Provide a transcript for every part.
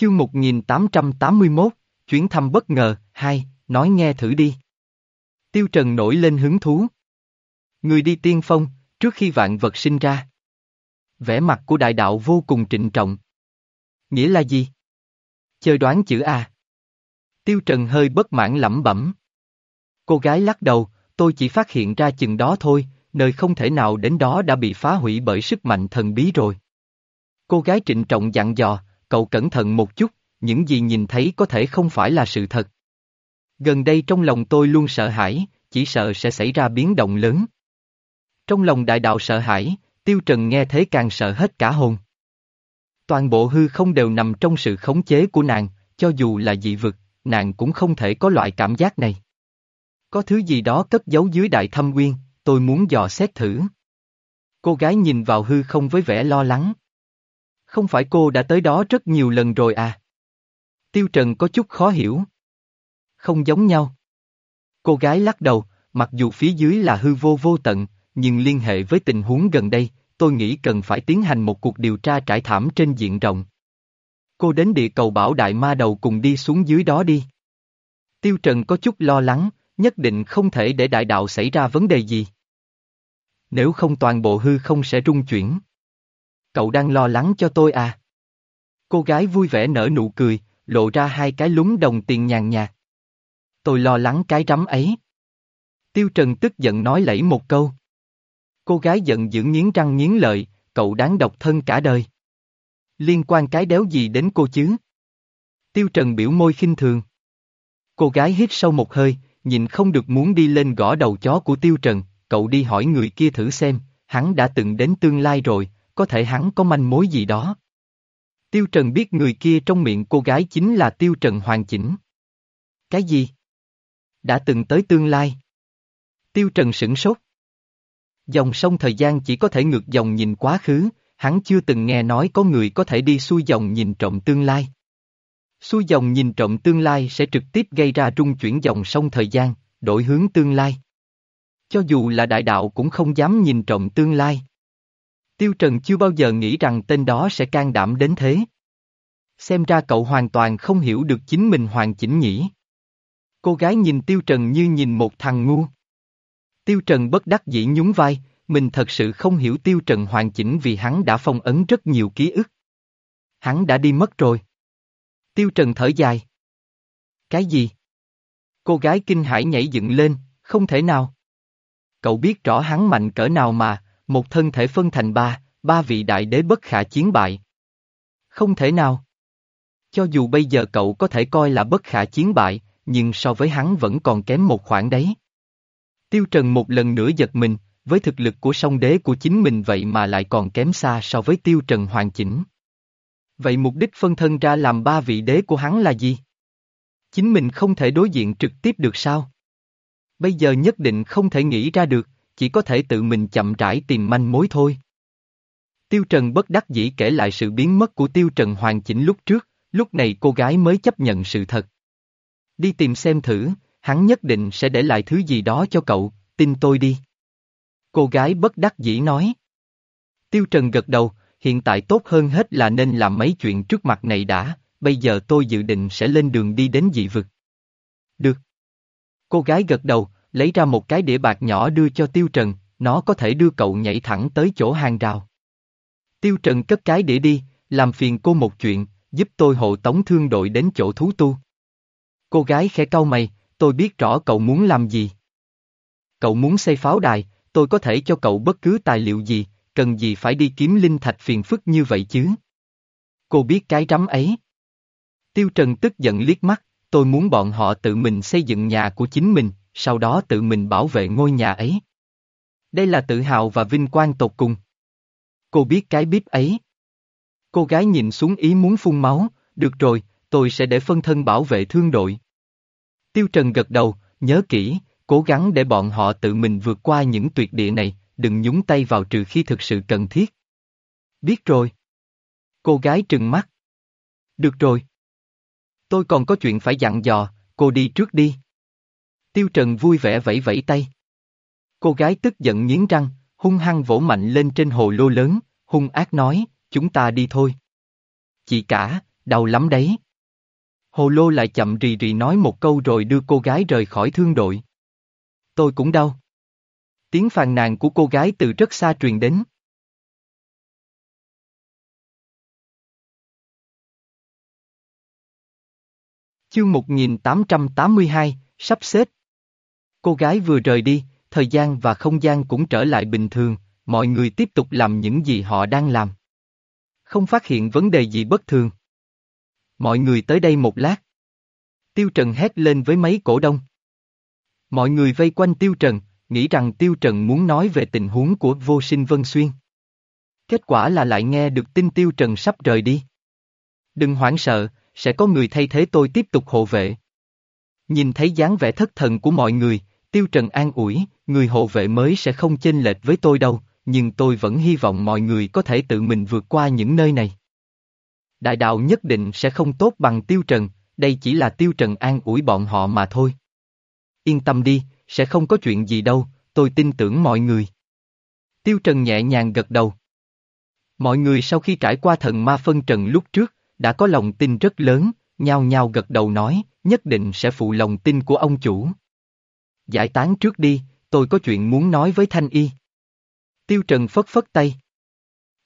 Chương 1881, chuyến thăm bất ngờ, hai, nói nghe thử đi. Tiêu Trần nổi lên hứng thú. Người đi tiên phong, trước khi vạn vật sinh ra. Vẻ mặt của đại đạo vô cùng trịnh trọng. Nghĩa là gì? Chơi đoán chữ A. Tiêu Trần hơi bất mãn lẩm bẩm. Cô gái lắc đầu, tôi chỉ phát hiện ra chừng đó thôi, nơi không thể nào đến đó đã bị phá hủy bởi sức mạnh thần bí rồi. Cô gái trịnh trọng dặn dò, cậu cẩn thận một chút, những gì nhìn thấy có thể không phải là sự thật. Gần đây trong lòng tôi luôn sợ hãi, chỉ sợ sẽ xảy ra biến động lớn. Trong lòng đại đạo sợ hãi, Tiêu Trần nghe thế càng sợ hết cả hồn. Toàn bộ hư không đều nằm trong sự khống chế của nàng, cho dù là dị vực, nàng cũng không thể có loại cảm giác này. Có thứ gì đó cất giấu dưới đại thâm nguyên, tôi muốn dò xét thử. Cô gái nhìn vào hư không với vẻ lo lắng. Không phải cô đã tới đó rất nhiều lần rồi à? Tiêu Trần có chút khó hiểu. Không giống nhau. Cô gái lắc đầu, mặc dù phía dưới là hư vô vô tận, nhưng liên hệ với tình huống gần đây, tôi nghĩ cần phải tiến hành một cuộc điều tra trải thảm trên diện rộng. Cô đến địa cầu bảo đại ma đầu cùng đi xuống dưới đó đi. Tiêu Trần có chút lo lắng, nhất định không thể để đại đạo xảy ra vấn đề gì. Nếu không toàn bộ hư không sẽ rung chuyển. Cậu đang lo lắng cho tôi à? Cô gái vui vẻ nở nụ cười, lộ ra hai cái lúng đồng tiền nhàn nhạt. Tôi lo lắng cái rắm ấy. Tiêu Trần tức giận nói lẫy một câu. Cô gái giận dữ nghiến răng nghiến lợi, cậu đáng độc thân cả đời. Liên quan cái đéo gì đến cô chứ? Tiêu Trần biểu môi khinh thường. Cô gái hít sâu một hơi, nhìn không được muốn đi lên gõ đầu chó của Tiêu Trần, cậu đi hỏi người kia thử xem, hắn đã từng đến tương lai rồi, có thể hắn có manh mối gì đó. Tiêu Trần biết người kia trong miệng cô gái chính là Tiêu Trần hoàn chỉnh. Cái gì? Đã từng tới tương lai. Tiêu Trần sửng sốt. Dòng sông thời gian chỉ có thể ngược dòng nhìn quá khứ, hắn chưa từng nghe nói có người có thể đi xuôi dòng nhìn trộm tương lai. Xuôi dòng nhìn trộm tương lai sẽ trực tiếp gây ra trung chuyển dòng sông thời gian, đổi hướng tương lai. Cho dù là đại đạo cũng không dám nhìn trộm tương lai. Tiêu Trần chưa bao giờ nghĩ rằng tên đó sẽ can đảm đến thế. Xem ra cậu hoàn toàn không hiểu được chính mình hoàn chỉnh nhỉ. Cô gái nhìn Tiêu Trần như nhìn một thằng ngu. Tiêu Trần bất đắc dĩ nhún vai, mình thật sự không hiểu Tiêu Trần hoàn chỉnh vì hắn đã phong ấn rất nhiều ký ức. Hắn đã đi mất rồi. Tiêu Trần thở dài. Cái gì? Cô gái kinh hãi nhảy dựng lên, không thể nào. Cậu biết rõ hắn mạnh cỡ nào mà, một thân thể phân thành ba, ba vị đại đế bất khả chiến bại. Không thể nào. Cho dù bây giờ cậu có thể coi là bất khả chiến bại, nhưng so với hắn vẫn còn kém một khoảng đấy. Tiêu Trần một lần nữa giật mình, với thực lực của song đế của chính mình vậy mà lại còn kém xa so với Tiêu Trần hoàn chỉnh. Vậy mục đích phân thân ra làm ba vị đế của hắn là gì? Chính mình không thể đối diện trực tiếp được sao? Bây giờ nhất định không thể nghĩ ra được, chỉ có thể tự mình chậm rãi tìm manh mối thôi. Tiêu Trần bất đắc dĩ kể lại sự biến mất của Tiêu Trần hoàn chỉnh lúc trước, lúc này cô gái mới chấp nhận sự thật. Đi tìm xem thử, hắn nhất định sẽ để lại thứ gì đó cho cậu, tin tôi đi. Cô gái bất đắc dĩ nói. Tiêu Trần gật đầu, hiện tại tốt hơn hết là nên làm mấy chuyện trước mặt này đã, bây giờ tôi dự định sẽ lên đường đi đến dị vực. Được. Cô gái gật đầu, lấy ra một cái đĩa bạc nhỏ đưa cho Tiêu Trần, nó có thể đưa cậu nhảy thẳng tới chỗ hàng rào. Tiêu Trần cất cái đĩa đi, làm phiền cô một chuyện, giúp tôi hộ tống thương đội đến chỗ thú tu. Cô gái khẽ cau mày, tôi biết rõ cậu muốn làm gì. Cậu muốn xây pháo đài, tôi có thể cho cậu bất cứ tài liệu gì, cần gì phải đi kiếm linh thạch phiền phức như vậy chứ? Cô biết cái rắm ấy. Tiêu Trần tức giận liếc mắt, tôi muốn bọn họ tự mình xây dựng nhà của chính mình, sau đó tự mình bảo vệ ngôi nhà ấy. Đây là tự hào và vinh quang tột cùng. Cô biết cái bíp ấy. Cô gái nhìn xuống ý muốn phun máu, được rồi, tôi sẽ để phân thân bảo vệ thương đội. Tiêu Trần gật đầu, nhớ kỹ, cố gắng để bọn họ tự mình vượt qua những tuyệt địa này, đừng nhúng tay vào trừ khi thực sự cần thiết. Biết rồi. Cô gái trừng mắt. Được rồi. Tôi còn có chuyện phải dặn dò, cô đi trước đi. Tiêu Trần vui vẻ vẫy vẫy tay. Cô gái tức giận nghiến răng, hung hăng vỗ mạnh lên trên hồ lô lớn, hung ác nói, chúng ta đi thôi. Chị cả, đau lắm đấy. Hồ lô lại chậm rì rì nói một câu rồi đưa cô gái rời khỏi thương đội. Tôi cũng đau. Tiếng phàn nàn của cô gái từ rất xa truyền đến. Chương 1882, sắp xếp. Cô gái vừa rời đi, thời gian và không gian cũng trở lại bình thường, mọi người tiếp tục làm những gì họ đang làm. Không phát hiện vấn đề gì bất thường. Mọi người tới đây một lát. Tiêu Trần hét lên với mấy cổ đông. Mọi người vây quanh Tiêu Trần, nghĩ rằng Tiêu Trần muốn nói về tình huống của vô sinh Vân Xuyên. Kết quả là lại nghe được tin Tiêu Trần sắp rời đi. Đừng hoảng sợ, sẽ có người thay thế tôi tiếp tục hộ vệ. Nhìn thấy dáng vẻ thất thần của mọi người, Tiêu Trần an ủi, người hộ vệ mới sẽ không chênh lệch với tôi đâu, nhưng tôi vẫn hy vọng mọi người có thể tự mình vượt qua những nơi này. Đại đạo nhất định sẽ không tốt bằng Tiêu Trần, đây chỉ là Tiêu Trần an ủi bọn họ mà thôi. Yên tâm đi, sẽ không có chuyện gì đâu, tôi tin tưởng mọi người. Tiêu Trần nhẹ nhàng gật đầu. Mọi người sau khi trải qua thần ma phân trần lúc trước, đã có lòng tin rất lớn, nhao nhao gật đầu nói, nhất định sẽ phụ lòng tin của ông chủ. Giải tán trước đi, tôi có chuyện muốn nói với Thanh Y. Tiêu Trần phất phất tay.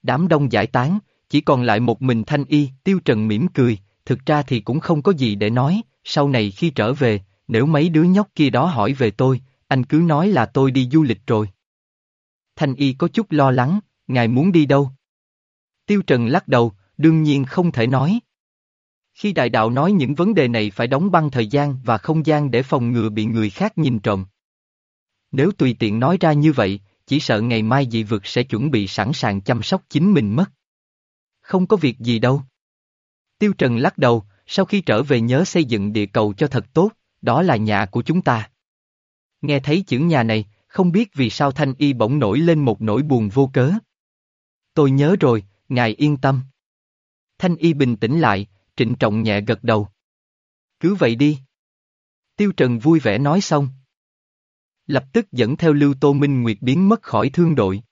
Đám đông giải tán, chỉ còn lại một mình Thanh Y, Tiêu Trần mỉm cười, thực ra thì cũng không có gì để nói, sau này khi trở về, nếu mấy đứa nhóc kia đó hỏi về tôi, anh cứ nói là tôi đi du lịch rồi. Thanh Y có chút lo lắng, ngài muốn đi đâu? Tiêu Trần lắc đầu, đương nhiên không thể nói. Khi đại đạo nói những vấn đề này phải đóng băng thời gian và không gian để phòng ngừa bị người khác nhìn trộm. Nếu tùy tiện nói ra như vậy, chỉ sợ ngày mai dị vực sẽ chuẩn bị sẵn sàng chăm sóc chính mình mất. Không có việc gì đâu. Tiêu Trần lắc đầu, sau khi trở về nhớ xây dựng địa cầu cho thật tốt, đó là nhà của chúng ta. Nghe thấy chữ nhà này, không biết vì sao Thanh Y bỗng nổi lên một nỗi buồn vô cớ. Tôi nhớ rồi, ngài yên tâm. Thanh Y bình tĩnh lại, trịnh trọng nhẹ gật đầu. Cứ vậy đi. Tiêu Trần vui vẻ nói xong. Lập tức dẫn theo Lưu Tô Minh Nguyệt biến mất khỏi thương đội.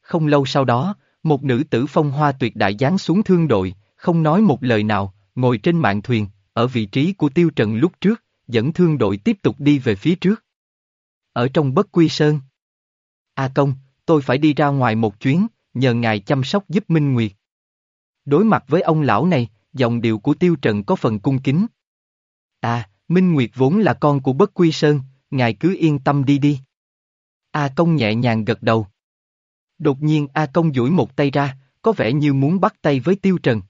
Không lâu sau đó, một nữ tử phong hoa tuyệt đại giáng xuống thương đội, không nói một lời nào, ngồi trên mạn thuyền, ở vị trí của Tiêu Trần lúc trước, dẫn thương đội tiếp tục đi về phía trước. Ở trong bất quy sơn. A công, tôi phải đi ra ngoài một chuyến, nhờ ngài chăm sóc giúp Minh Nguyệt. Đối mặt với ông lão này, giọng điệu của Tiêu Trần có phần cung kính. À, Minh Nguyệt vốn là con của Bất Quy Sơn, ngài cứ yên tâm đi đi. A Công nhẹ nhàng gật đầu. Đột nhiên A Công duỗi một tay ra, có vẻ như muốn bắt tay với Tiêu Trần.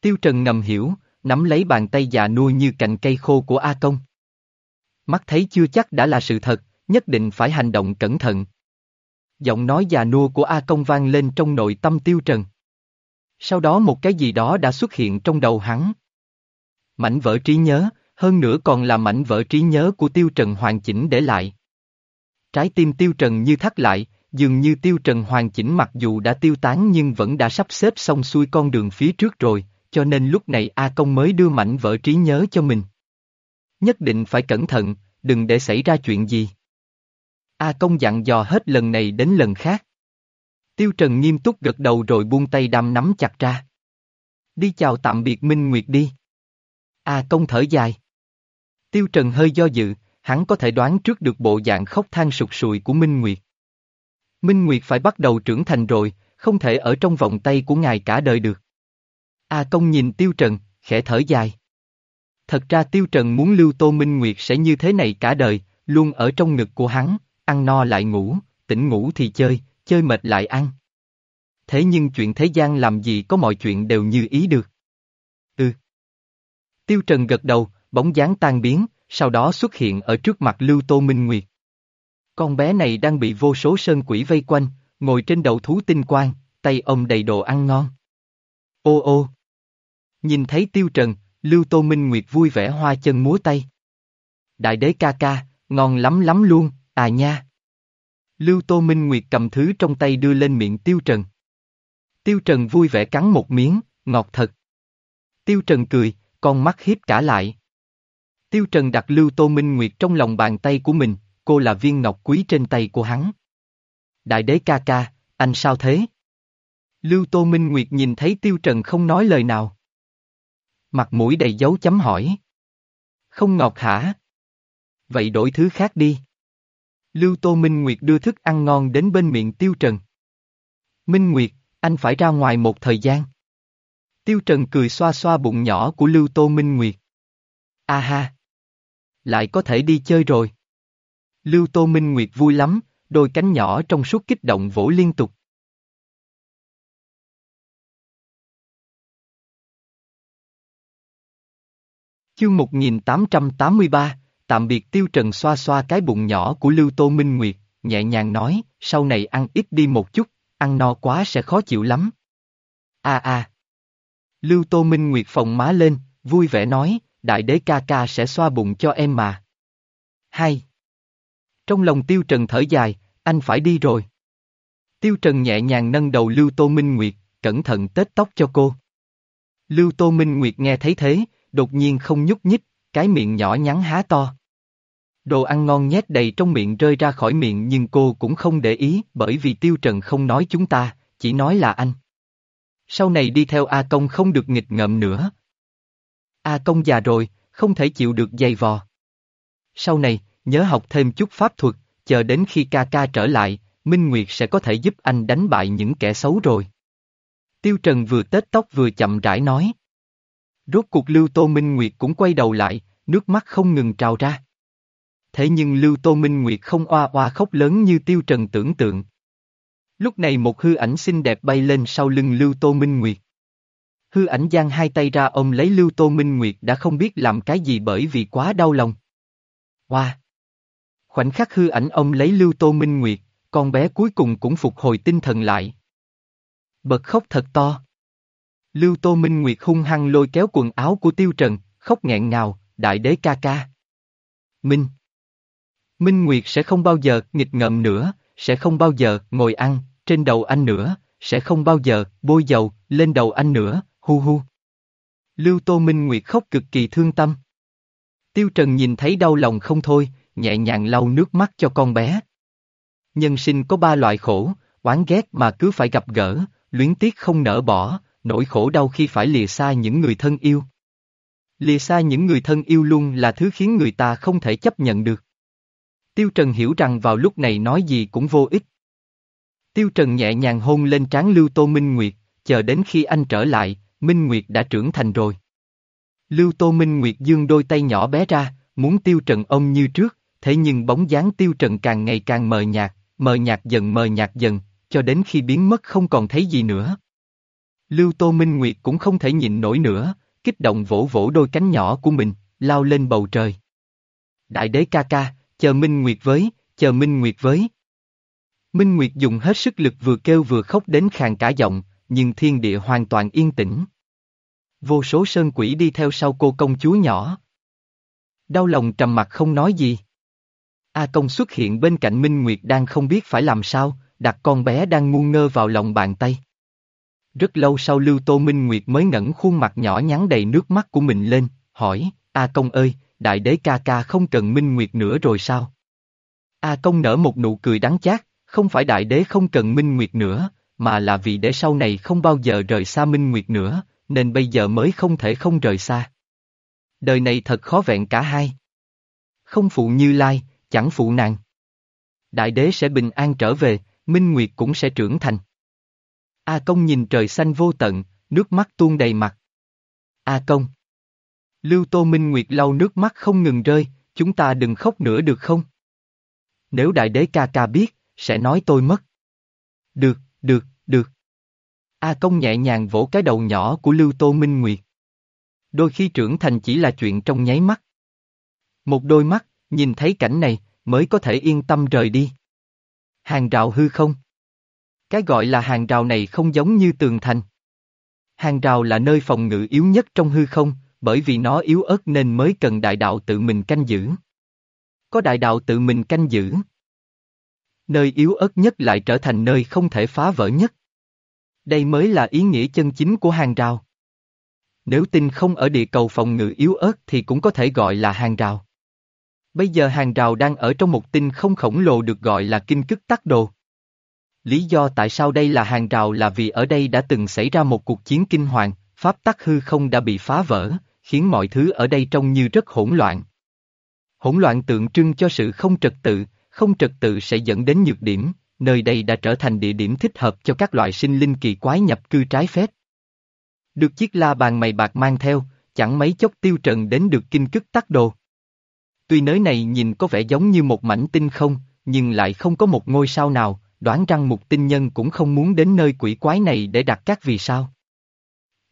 Tiêu Trần ngầm hiểu, nắm lấy bàn tay già nuôi như cành cây khô của A Công. Mắt thấy chưa chắc đã là sự thật, nhất định phải hành động cẩn thận. Giọng nói già nua của A Công vang lên trong nội tâm Tiêu Trần. Sau đó một cái gì đó đã xuất hiện trong đầu hắn. Mảnh vỡ trí nhớ, hơn nữa còn là mảnh vỡ trí nhớ của Tiêu Trần hoàn chỉnh để lại. Trái tim Tiêu Trần như thắt lại, dường như Tiêu Trần hoàn chỉnh mặc dù đã tiêu tán nhưng vẫn đã sắp xếp xong xuôi con đường phía trước rồi, cho nên lúc này A Công mới đưa mảnh vỡ trí nhớ cho mình. Nhất định phải cẩn thận, đừng để xảy ra chuyện gì. A Công dặn dò hết lần này đến lần khác. Tiêu Trần nghiêm túc gật đầu rồi buông tay đam nắm chặt ra. Đi chào tạm biệt Minh Nguyệt đi. A Công thở dài. Tiêu Trần hơi do dự, hắn có thể đoán trước được bộ dạng khóc than sụt sùi của Minh Nguyệt. Minh Nguyệt phải bắt đầu trưởng thành rồi, không thể ở trong vòng tay của ngài cả đời được. A Công nhìn Tiêu Trần, khẽ thở dài. Thật ra Tiêu Trần muốn lưu Tô Minh Nguyệt sẽ như thế này cả đời, luôn ở trong ngực của hắn, ăn no lại ngủ, tỉnh ngủ thì chơi, chơi mệt lại ăn. Thế nhưng chuyện thế gian làm gì có mọi chuyện đều như ý được. Ừ. Tiêu Trần gật đầu, bóng dáng tan biến, sau đó xuất hiện ở trước mặt Lưu Tô Minh Nguyệt. Con bé này đang bị vô số sơn quỷ vây quanh, ngồi trên đầu thú tinh quang, tay ôm đầy đồ ăn ngon. Ô ô! Nhìn thấy Tiêu Trần, Lưu Tô Minh Nguyệt vui vẻ hoa chân múa tay. Đại đế ca ca, ngon lắm lắm luôn, à nha. Lưu Tô Minh Nguyệt cầm thứ trong tay đưa lên miệng Tiêu Trần. Tiêu Trần vui vẻ cắn một miếng, ngọt thật. Tiêu Trần cười, con mắt hiếp cả lại. Tiêu Trần đặt Lưu Tô Minh Nguyệt trong lòng bàn tay của mình, cô là viên ngọc quý trên tay của hắn. Đại đế ca ca, anh sao thế? Lưu Tô Minh Nguyệt nhìn thấy Tiêu Trần không nói lời nào. mặt mũi đầy dấu chấm hỏi. Không ngọt hả? Vậy đổi thứ khác đi. Lưu Tô Minh Nguyệt đưa thức ăn ngon đến bên miệng Tiêu Trần. Minh Nguyệt, anh phải ra ngoài một thời gian. Tiêu Trần cười xoa xoa bụng nhỏ của Lưu Tô Minh Nguyệt. A ha! Lại có thể đi chơi rồi. Lưu Tô Minh Nguyệt vui lắm, đôi cánh nhỏ trong suốt kích động vỗ liên tục. Chương 1883, tạm biệt Tiêu Trần xoa xoa cái bụng nhỏ của Lưu Tô Minh Nguyệt, nhẹ nhàng nói, sau này ăn ít đi một chút, ăn no quá sẽ khó chịu lắm. A a. Lưu Tô Minh Nguyệt phòng má lên, vui vẻ nói, đại đế ca ca sẽ xoa bụng cho em mà. Hai. Trong lòng Tiêu Trần thở dài, anh phải đi rồi. Tiêu Trần nhẹ nhàng nâng đầu Lưu Tô Minh Nguyệt, cẩn thận tết tóc cho cô. Lưu Tô Minh Nguyệt nghe thấy thế, đột nhiên không nhúc nhích, cái miệng nhỏ nhắn há to. Đồ ăn ngon nhét đầy trong miệng rơi ra khỏi miệng nhưng cô cũng không để ý bởi vì Tiêu Trần không nói chúng ta, chỉ nói là anh. Sau này đi theo A Công không được nghịch ngợm nữa. A Công già rồi, không thể chịu được dày vò. Sau này, nhớ học thêm chút pháp thuật, chờ đến khi ca ca trở lại, Minh Nguyệt sẽ có thể giúp anh đánh bại những kẻ xấu rồi. Tiêu Trần vừa tết tóc vừa chậm rãi nói. Rốt cuộc Lưu Tô Minh Nguyệt cũng quay đầu lại, nước mắt không ngừng trào ra. Thế nhưng Lưu Tô Minh Nguyệt không oa oa khóc lớn như Tiêu Trần tưởng tượng. Lúc này một hư ảnh xinh đẹp bay lên sau lưng Lưu Tô Minh Nguyệt. Hư ảnh giang hai tay ra ôm lấy Lưu Tô Minh Nguyệt đã không biết làm cái gì bởi vì quá đau lòng. Hoa! Khoảnh khắc hư ảnh ông lấy Lưu Tô Minh Nguyệt, con bé cuối cùng cũng phục hồi tinh thần lại. Bật khóc thật to. Lưu Tô Minh Nguyệt hung hăng lôi kéo quần áo của Tiêu Trần, khóc nghẹn ngào, đại đế ca ca. Minh. Minh Nguyệt sẽ không bao giờ nghịch ngợm nữa, sẽ không bao giờ ngồi ăn, trên đầu anh nữa, sẽ không bao giờ bôi dầu, lên đầu anh nữa, hu hu. Lưu Tô Minh Nguyệt khóc cực kỳ thương tâm. Tiêu Trần nhìn thấy đau lòng không thôi, nhẹ nhàng lau nước mắt cho con bé. Nhân sinh có ba loại khổ, oán ghét mà cứ phải gặp gỡ, luyến tiếc không nỡ bỏ, nỗi khổ đau khi phải lìa xa những người thân yêu. Lìa xa những người thân yêu luôn là thứ khiến người ta không thể chấp nhận được. Tiêu Trần hiểu rằng vào lúc này nói gì cũng vô ích. Tiêu Trần nhẹ nhàng hôn lên trán Lưu Tô Minh Nguyệt, chờ đến khi anh trở lại, Minh Nguyệt đã trưởng thành rồi. Lưu Tô Minh Nguyệt dương đôi tay nhỏ bé ra, muốn Tiêu Trần ôm như trước, thế nhưng bóng dáng Tiêu Trần càng ngày càng mờ nhạt, mờ nhạt dần mờ nhạt dần, cho đến khi biến mất không còn thấy gì nữa. Lưu Tô Minh Nguyệt cũng không thể nhịn nổi nữa, kích động vỗ vỗ đôi cánh nhỏ của mình, lao lên bầu trời. Đại đế ca ca, chờ Minh Nguyệt với, chờ Minh Nguyệt với. Minh Nguyệt dùng hết sức lực vừa kêu vừa khóc đến khàn cả giọng, nhưng thiên địa hoàn toàn yên tĩnh. Vô số sơn quỷ đi theo sau cô công chúa nhỏ. Đau lòng trầm mặt không nói gì. A công xuất hiện bên cạnh Minh Nguyệt đang không biết phải làm sao, đặt con bé đang ngu ngơ vào lòng bàn tay. Rất lâu sau Lưu Tô Minh Nguyệt mới ngẩng khuôn mặt nhỏ nhắn đầy nước mắt của mình lên, hỏi, A công ơi, đại đế ca ca không cần Minh Nguyệt nữa rồi sao? A công nở một nụ cười đắng chát, không phải đại đế không cần Minh Nguyệt nữa, mà là vì để sau này không bao giờ rời xa Minh Nguyệt nữa, nên bây giờ mới không thể không rời xa. Đời này thật khó vẹn cả hai. Không phụ Như Lai, chẳng phụ nàng. Đại đế sẽ bình an trở về, Minh Nguyệt cũng sẽ trưởng thành. A Công nhìn trời xanh vô tận, nước mắt tuôn đầy mặt. A Công. Lưu Tô Minh Nguyệt lau nước mắt không ngừng rơi, chúng ta đừng khóc nữa được không? Nếu đại đế ca ca biết, sẽ nói tôi mất. Được, được, được. A Công nhẹ nhàng vỗ cái đầu nhỏ của Lưu Tô Minh Nguyệt. Đôi khi trưởng thành chỉ là chuyện trong nháy mắt. Một đôi mắt, nhìn thấy cảnh này, mới có thể yên tâm rời đi. Hàng rào hư không? Cái gọi là hàng rào này không giống như tường thành. Hàng rào là nơi phòng ngự yếu nhất trong hư không, bởi vì nó yếu ớt nên mới cần đại đạo tự mình canh giữ. Có đại đạo tự mình canh giữ. Nơi yếu ớt nhất lại trở thành nơi không thể phá vỡ nhất. Đây mới là ý nghĩa chân chính của hàng rào. Nếu tinh không ở địa cầu phòng ngự yếu ớt thì cũng có thể gọi là hàng rào. Bây giờ hàng rào đang ở trong một tinh không khổng lồ được gọi là kinh cức tắc đồ. Lý do tại sao đây là hàng rào là vì ở đây đã từng xảy ra một cuộc chiến kinh hoàng, pháp tắc hư không đã bị phá vỡ, khiến mọi thứ ở đây trông như rất hỗn loạn. Hỗn loạn tượng trưng cho sự không trật tự, không trật tự sẽ dẫn đến nhược điểm, nơi đây đã trở thành địa điểm thích hợp cho các loại sinh linh kỳ quái nhập cư trái phép. Được chiếc la bàn mày bạc mang theo, chẳng mấy chốc tiêu trần đến được kinh cức tắc đồ. Tuy nơi này nhìn có vẻ giống như một mảnh tinh không, nhưng lại không có một ngôi sao nào, đoán rằng một tinh nhân cũng không muốn đến nơi quỷ quái này để đặt các vì sao.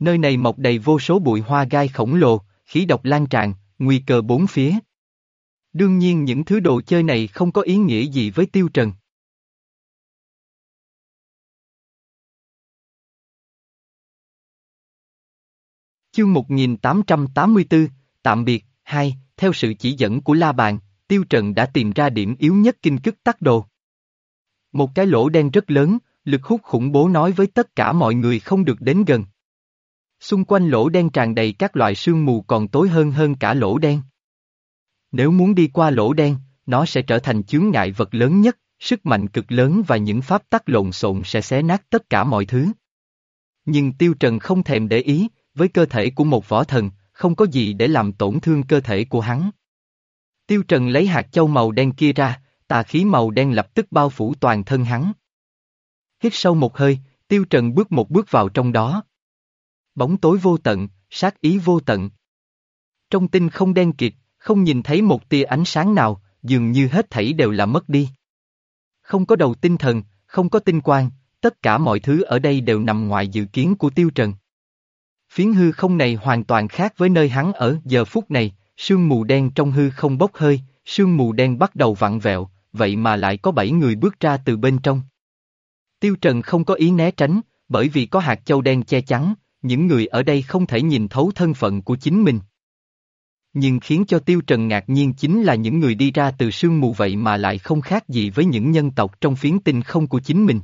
Nơi này mọc đầy vô số bụi hoa gai khổng lồ, khí độc lan tràn, nguy cơ bốn phía. Đương nhiên những thứ đồ chơi này không có ý nghĩa gì với Tiêu Trần. Chương 1884, tạm biệt, hai, theo sự chỉ dẫn của La Bàn, Tiêu Trần đã tìm ra điểm yếu nhất kinh cức tắc đồ. Một cái lỗ đen rất lớn, lực hút khủng bố nói với tất cả mọi người không được đến gần. Xung quanh lỗ đen tràn đầy các loại sương mù còn tối hơn hơn cả lỗ đen. Nếu muốn đi qua lỗ đen, nó sẽ trở thành chướng ngại vật lớn nhất, sức mạnh cực lớn và những pháp tắc lộn xộn sẽ xé nát tất cả mọi thứ. Nhưng Tiêu Trần không thèm để ý, với cơ thể của một võ thần, không có gì để làm tổn thương cơ thể của hắn. Tiêu Trần lấy hạt châu màu đen kia ra, tà khí màu đen lập tức bao phủ toàn thân hắn. Hít sâu một hơi, Tiêu Trần bước một bước vào trong đó. Bóng tối vô tận, sát ý vô tận. Trong tinh không đen kịt, không nhìn thấy một tia ánh sáng nào, dường như hết thảy đều là mất đi. Không có đầu tinh thần, không có tinh quang, tất cả mọi thứ ở đây đều nằm ngoài dự kiến của Tiêu Trần. Phiến hư không này hoàn toàn khác với nơi hắn ở giờ phút này, sương mù đen trong hư không bốc hơi, sương mù đen bắt đầu vặn vẹo, vậy mà lại có bảy người bước ra từ bên trong. Tiêu Trần không có ý né tránh, bởi vì có hạt châu đen che chắn, những người ở đây không thể nhìn thấu thân phận của chính mình. Nhưng khiến cho Tiêu Trần ngạc nhiên chính là những người đi ra từ sương mù vậy mà lại không khác gì với những nhân tộc trong phiến tinh không của chính mình.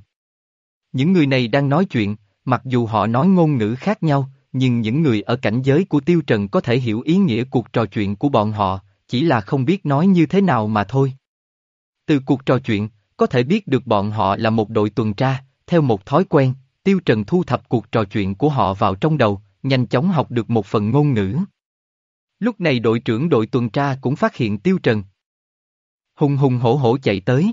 Những người này đang nói chuyện, mặc dù họ nói ngôn ngữ khác nhau, nhưng những người ở cảnh giới của Tiêu Trần có thể hiểu ý nghĩa cuộc trò chuyện của bọn họ, chỉ là không biết nói như thế nào mà thôi. Từ cuộc trò chuyện, có thể biết được bọn họ là một đội tuần tra, theo một thói quen, Tiêu Trần thu thập cuộc trò chuyện của họ vào trong đầu, nhanh chóng học được một phần ngôn ngữ. Lúc này đội trưởng đội tuần tra cũng phát hiện Tiêu Trần. Hùng hùng hổ hổ chạy tới.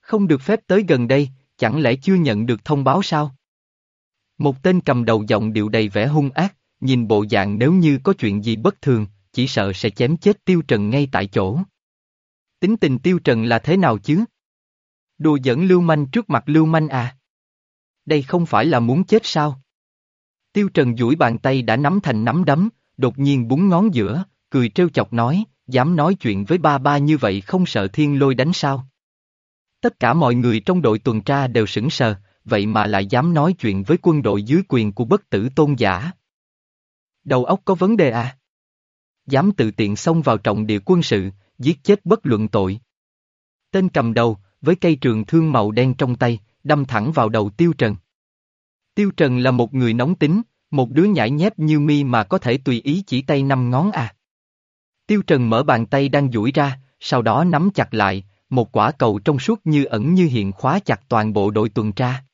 Không được phép tới gần đây, chẳng lẽ chưa nhận được thông báo sao? Một tên cầm đầu giọng điệu đầy vẻ hung ác, nhìn bộ dạng nếu như có chuyện gì bất thường, chỉ sợ sẽ chém chết Tiêu Trần ngay tại chỗ. Tính tình Tiêu Trần là thế nào chứ? Đùa dẫn Lưu Manh trước mặt Lưu Manh à? Đây không phải là muốn chết sao? Tiêu Trần duỗi bàn tay đã nắm thành nắm đấm, đột nhiên búng ngón giữa, cười trêu chọc nói, dám nói chuyện với ba ba như vậy không sợ thiên lôi đánh sao? Tất cả mọi người trong đội tuần tra đều sững sờ, vậy mà lại dám nói chuyện với quân đội dưới quyền của bất tử tôn giả. Đầu óc có vấn đề à? Dám tự tiện xông vào trọng địa quân sự, giết chết bất luận tội. Tên cầm đầu, với cây trường thương màu đen trong tay, đâm thẳng vào đầu Tiêu Trần. Tiêu Trần là một người nóng tính, một đứa nhãi nhép như mi mà có thể tùy ý chỉ tay năm ngón à. Tiêu Trần mở bàn tay đang duỗi ra, sau đó nắm chặt lại, một quả cầu trong suốt như ẩn như hiện khóa chặt toàn bộ đội tuần tra.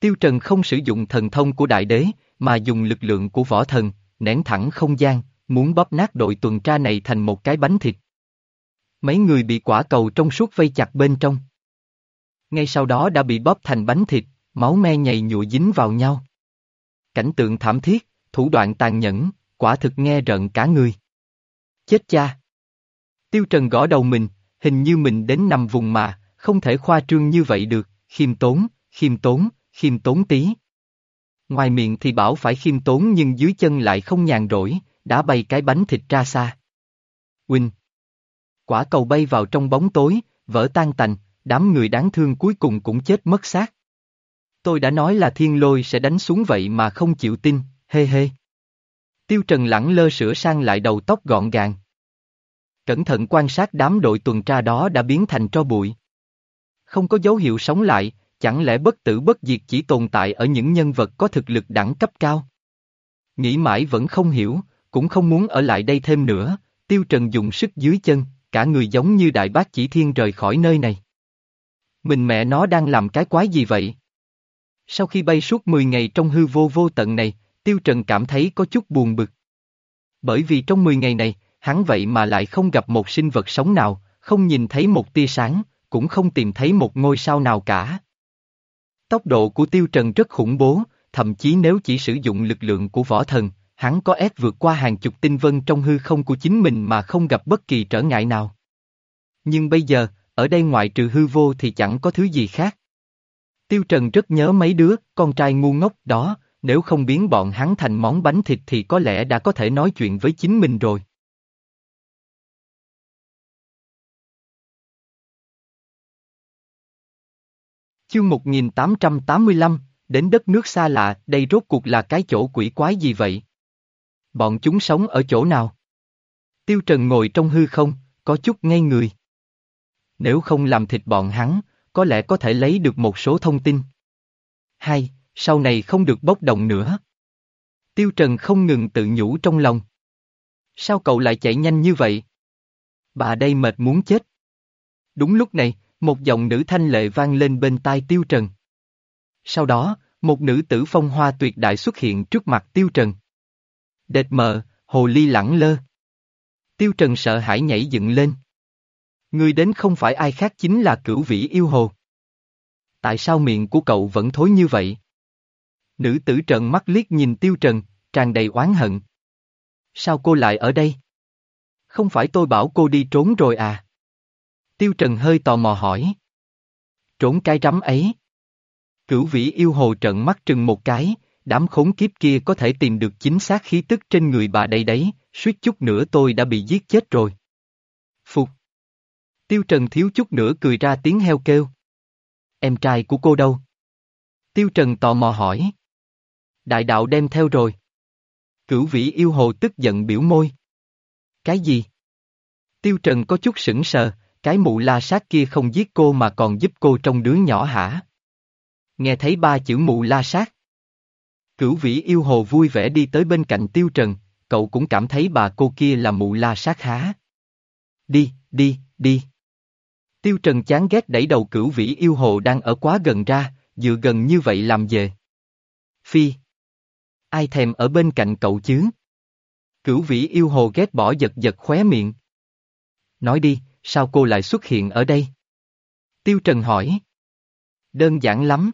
Tiêu Trần không sử dụng thần thông của đại đế, mà dùng lực lượng của võ thần, nén thẳng không gian, muốn bóp nát đội tuần tra này thành một cái bánh thịt. Mấy người bị quả cầu trong suốt vây chặt bên trong. Ngay sau đó đã bị bóp thành bánh thịt, máu me nhầy nhụa dính vào nhau. Cảnh tượng thảm thiết, thủ đoạn tàn nhẫn, quả thực nghe rợn cả người. Chết cha! Tiêu Trần gõ đầu mình, hình như mình đến nằm vùng mà, không thể khoa trương như vậy được, khiêm tốn, khiêm tốn, khiêm tốn tí. Ngoài miệng thì bảo phải khiêm tốn nhưng dưới chân lại không nhàn rỗi, đã bay cái bánh thịt ra xa. Quỳnh, Quả cầu bay vào trong bóng tối, vỡ tan tành, đám người đáng thương cuối cùng cũng chết mất xác. Tôi đã nói là thiên lôi sẽ đánh xuống vậy mà không chịu tin, hê hê. Tiêu Trần lẳng lơ sửa sang lại đầu tóc gọn gàng. Cẩn thận quan sát đám đội tuần tra đó đã biến thành tro bụi. Không có dấu hiệu sống lại, chẳng lẽ bất tử bất diệt chỉ tồn tại ở những nhân vật có thực lực đẳng cấp cao? Nghĩ mãi vẫn không hiểu, cũng không muốn ở lại đây thêm nữa, Tiêu Trần dùng sức dưới chân, cả người giống như đại bác chỉ thiên rời khỏi nơi này. Mình mẹ nó đang làm cái quái gì vậy? Sau khi bay suốt 10 ngày trong hư vô vô tận này, Tiêu Trần cảm thấy có chút buồn bực. Bởi vì trong 10 ngày này, hắn vậy mà lại không gặp một sinh vật sống nào, không nhìn thấy một tia sáng, cũng không tìm thấy một ngôi sao nào cả. Tốc độ của Tiêu Trần rất khủng bố, thậm chí nếu chỉ sử dụng lực lượng của võ thần, hắn có ép vượt qua hàng chục tinh vân trong hư không của chính mình mà không gặp bất kỳ trở ngại nào. Nhưng bây giờ, ở đây ngoại trừ hư vô thì chẳng có thứ gì khác. Tiêu Trần rất nhớ mấy đứa, con trai ngu ngốc đó, nếu không biến bọn hắn thành món bánh thịt thì có lẽ đã có thể nói chuyện với chính mình rồi. Chương 1885, đến đất nước xa lạ, đây rốt cuộc là cái chỗ quỷ quái gì vậy? Bọn chúng sống ở chỗ nào? Tiêu Trần ngồi trong hư không, có chút ngây người. Nếu không làm thịt bọn hắn, có lẽ có thể lấy được một số thông tin. Hai, sau này không được bốc đồng nữa. Tiêu Trần không ngừng tự nhủ trong lòng. Sao cậu lại chạy nhanh như vậy? Bà đây mệt muốn chết. Đúng lúc này, một giọng nữ thanh lệ vang lên bên tai Tiêu Trần. Sau đó, một nữ tử phong hoa tuyệt đại xuất hiện trước mặt Tiêu Trần. Đệt mờ, hồ ly lẳng lơ. Tiêu Trần sợ hãi nhảy dựng lên. Người đến không phải ai khác chính là cửu vĩ yêu hồ. Tại sao miệng của cậu vẫn thối như vậy? Nữ tử trợn mắt liếc nhìn Tiêu Trần, tràn đầy oán hận. Sao cô lại ở đây? Không phải tôi bảo cô đi trốn rồi à? Tiêu Trần hơi tò mò hỏi. Trốn cái rắm ấy. Cửu vĩ yêu hồ trợn mắt trừng một cái, đám khốn kiếp kia có thể tìm được chính xác khí tức trên người bà đây đấy, suýt chút nữa tôi đã bị giết chết rồi. Tiêu Trần thiếu chút nữa cười ra tiếng heo kêu. Em trai của cô đâu? Tiêu Trần tò mò hỏi. Đại đạo đem theo rồi. Cửu vĩ yêu hồ tức giận biểu môi. Cái gì? Tiêu Trần có chút sững sờ, cái mụ la sát kia không giết cô mà còn giúp cô trong đứa nhỏ hả? Nghe thấy ba chữ mụ la sát. Cửu vĩ yêu hồ vui vẻ đi tới bên cạnh Tiêu Trần, cậu cũng cảm thấy bà cô kia là mụ la sát há. Đi, đi, đi. Tiêu Trần chán ghét đẩy đầu cửu vĩ yêu hồ đang ở quá gần ra, dựa gần như vậy làm về. Phi. Ai thèm ở bên cạnh cậu chứ? Cửu vĩ yêu hồ ghét bỏ giật giật khóe miệng. Nói đi, sao cô lại xuất hiện ở đây? Tiêu Trần hỏi. Đơn giản lắm.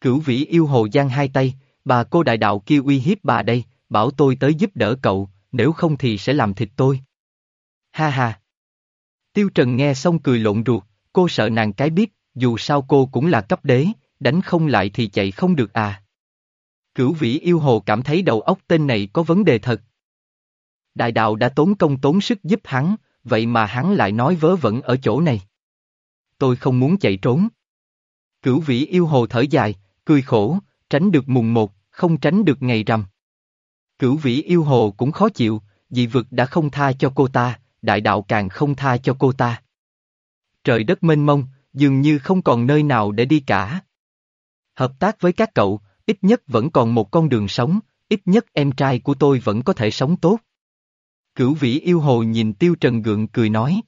Cửu vĩ yêu hồ giang hai tay, bà cô đại đạo kia uy hiếp bà đây, bảo tôi tới giúp đỡ cậu, nếu không thì sẽ làm thịt tôi. Ha ha. Tiêu Trần nghe xong cười lộn ruột, cô sợ nàng cái biết, dù sao cô cũng là cấp đế, đánh không lại thì chạy không được à. Cửu vĩ yêu hồ cảm thấy đầu óc tên này có vấn đề thật. Đại đạo đã tốn công tốn sức giúp hắn, vậy mà hắn lại nói vớ vẩn ở chỗ này. Tôi không muốn chạy trốn. Cửu vĩ yêu hồ thở dài, cười khổ, tránh được mùng một, không tránh được ngày rằm. Cửu vĩ yêu hồ cũng khó chịu, dị vực đã không tha cho cô ta, đại đạo càng không tha cho cô ta. Trời đất mênh mông, dường như không còn nơi nào để đi cả. Hợp tác với các cậu, ít nhất vẫn còn một con đường sống, ít nhất em trai của tôi vẫn có thể sống tốt. Cửu vĩ yêu hồ nhìn Tiêu Trần gượng cười nói.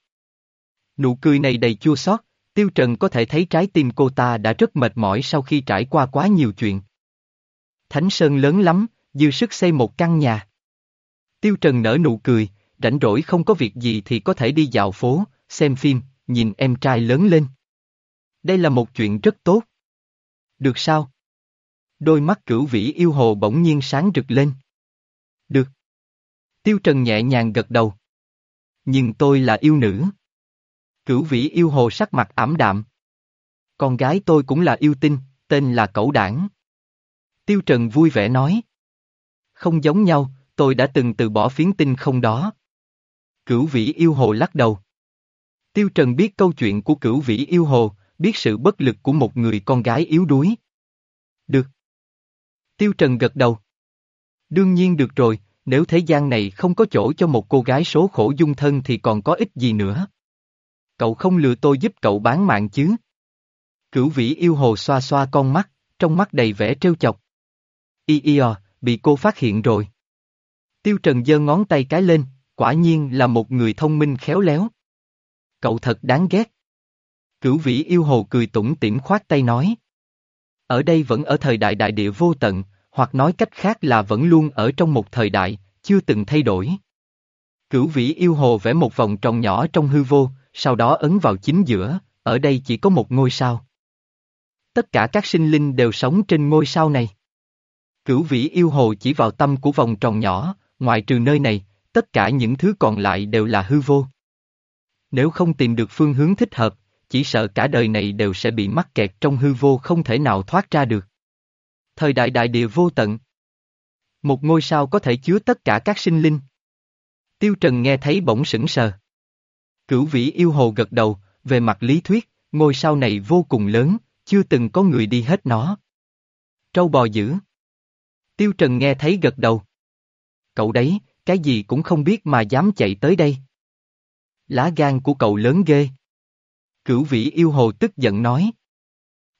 Nụ cười này đầy chua xót, Tiêu Trần có thể thấy trái tim cô ta đã rất mệt mỏi sau khi trải qua quá nhiều chuyện. Thánh Sơn lớn lắm, dư sức xây một căn nhà. Tiêu Trần nở nụ cười, rảnh rỗi không có việc gì thì có thể đi dạo phố, xem phim, nhìn em trai lớn lên. Đây là một chuyện rất tốt. Được sao? Đôi mắt cửu vĩ yêu hồ bỗng nhiên sáng rực lên. Được. Tiêu Trần nhẹ nhàng gật đầu. Nhưng tôi là yêu nữ. Cửu vĩ yêu hồ sắc mặt ảm đạm. Con gái tôi cũng là yêu tinh, tên là Cẩu Đảng. Tiêu Trần vui vẻ nói. Không giống nhau, tôi đã từng từ bỏ phiến tinh không đó. Cửu vĩ yêu hồ lắc đầu. Tiêu Trần biết câu chuyện của cửu vĩ yêu hồ, biết sự bất lực của một người con gái yếu đuối. Được. Tiêu Trần gật đầu. Đương nhiên được rồi, nếu thế gian này không có chỗ cho một cô gái số khổ dung thân thì còn có ích gì nữa. Cậu không lừa tôi giúp cậu bán mạng chứ. Cửu vĩ yêu hồ xoa xoa con mắt, trong mắt đầy vẻ trêu chọc. Y y à, bị cô phát hiện rồi. Tiêu Trần giơ ngón tay cái lên, quả nhiên là một người thông minh khéo léo. Cậu thật đáng ghét. Cửu vĩ yêu hồ cười tủm tỉm khoát tay nói. Ở đây vẫn ở thời đại đại địa vô tận, hoặc nói cách khác là vẫn luôn ở trong một thời đại, chưa từng thay đổi. Cửu vĩ yêu hồ vẽ một vòng tròn nhỏ trong hư vô, sau đó ấn vào chính giữa, ở đây chỉ có một ngôi sao. Tất cả các sinh linh đều sống trên ngôi sao này. Cửu vĩ yêu hồ chỉ vào tâm của vòng tròn nhỏ, ngoại trừ nơi này, tất cả những thứ còn lại đều là hư vô. Nếu không tìm được phương hướng thích hợp, chỉ sợ cả đời này đều sẽ bị mắc kẹt trong hư vô không thể nào thoát ra được. Thời đại đại địa vô tận. Một ngôi sao có thể chứa tất cả các sinh linh. Tiêu Trần nghe thấy bỗng sững sờ. Cửu vĩ yêu hồ gật đầu, về mặt lý thuyết, ngôi sao này vô cùng lớn, chưa từng có người đi hết nó. Trâu bò dữ. Tiêu Trần nghe thấy gật đầu. Cậu đấy, cái gì cũng không biết mà dám chạy tới đây. Lá gan của cậu lớn ghê. Cửu vĩ yêu hồ tức giận nói.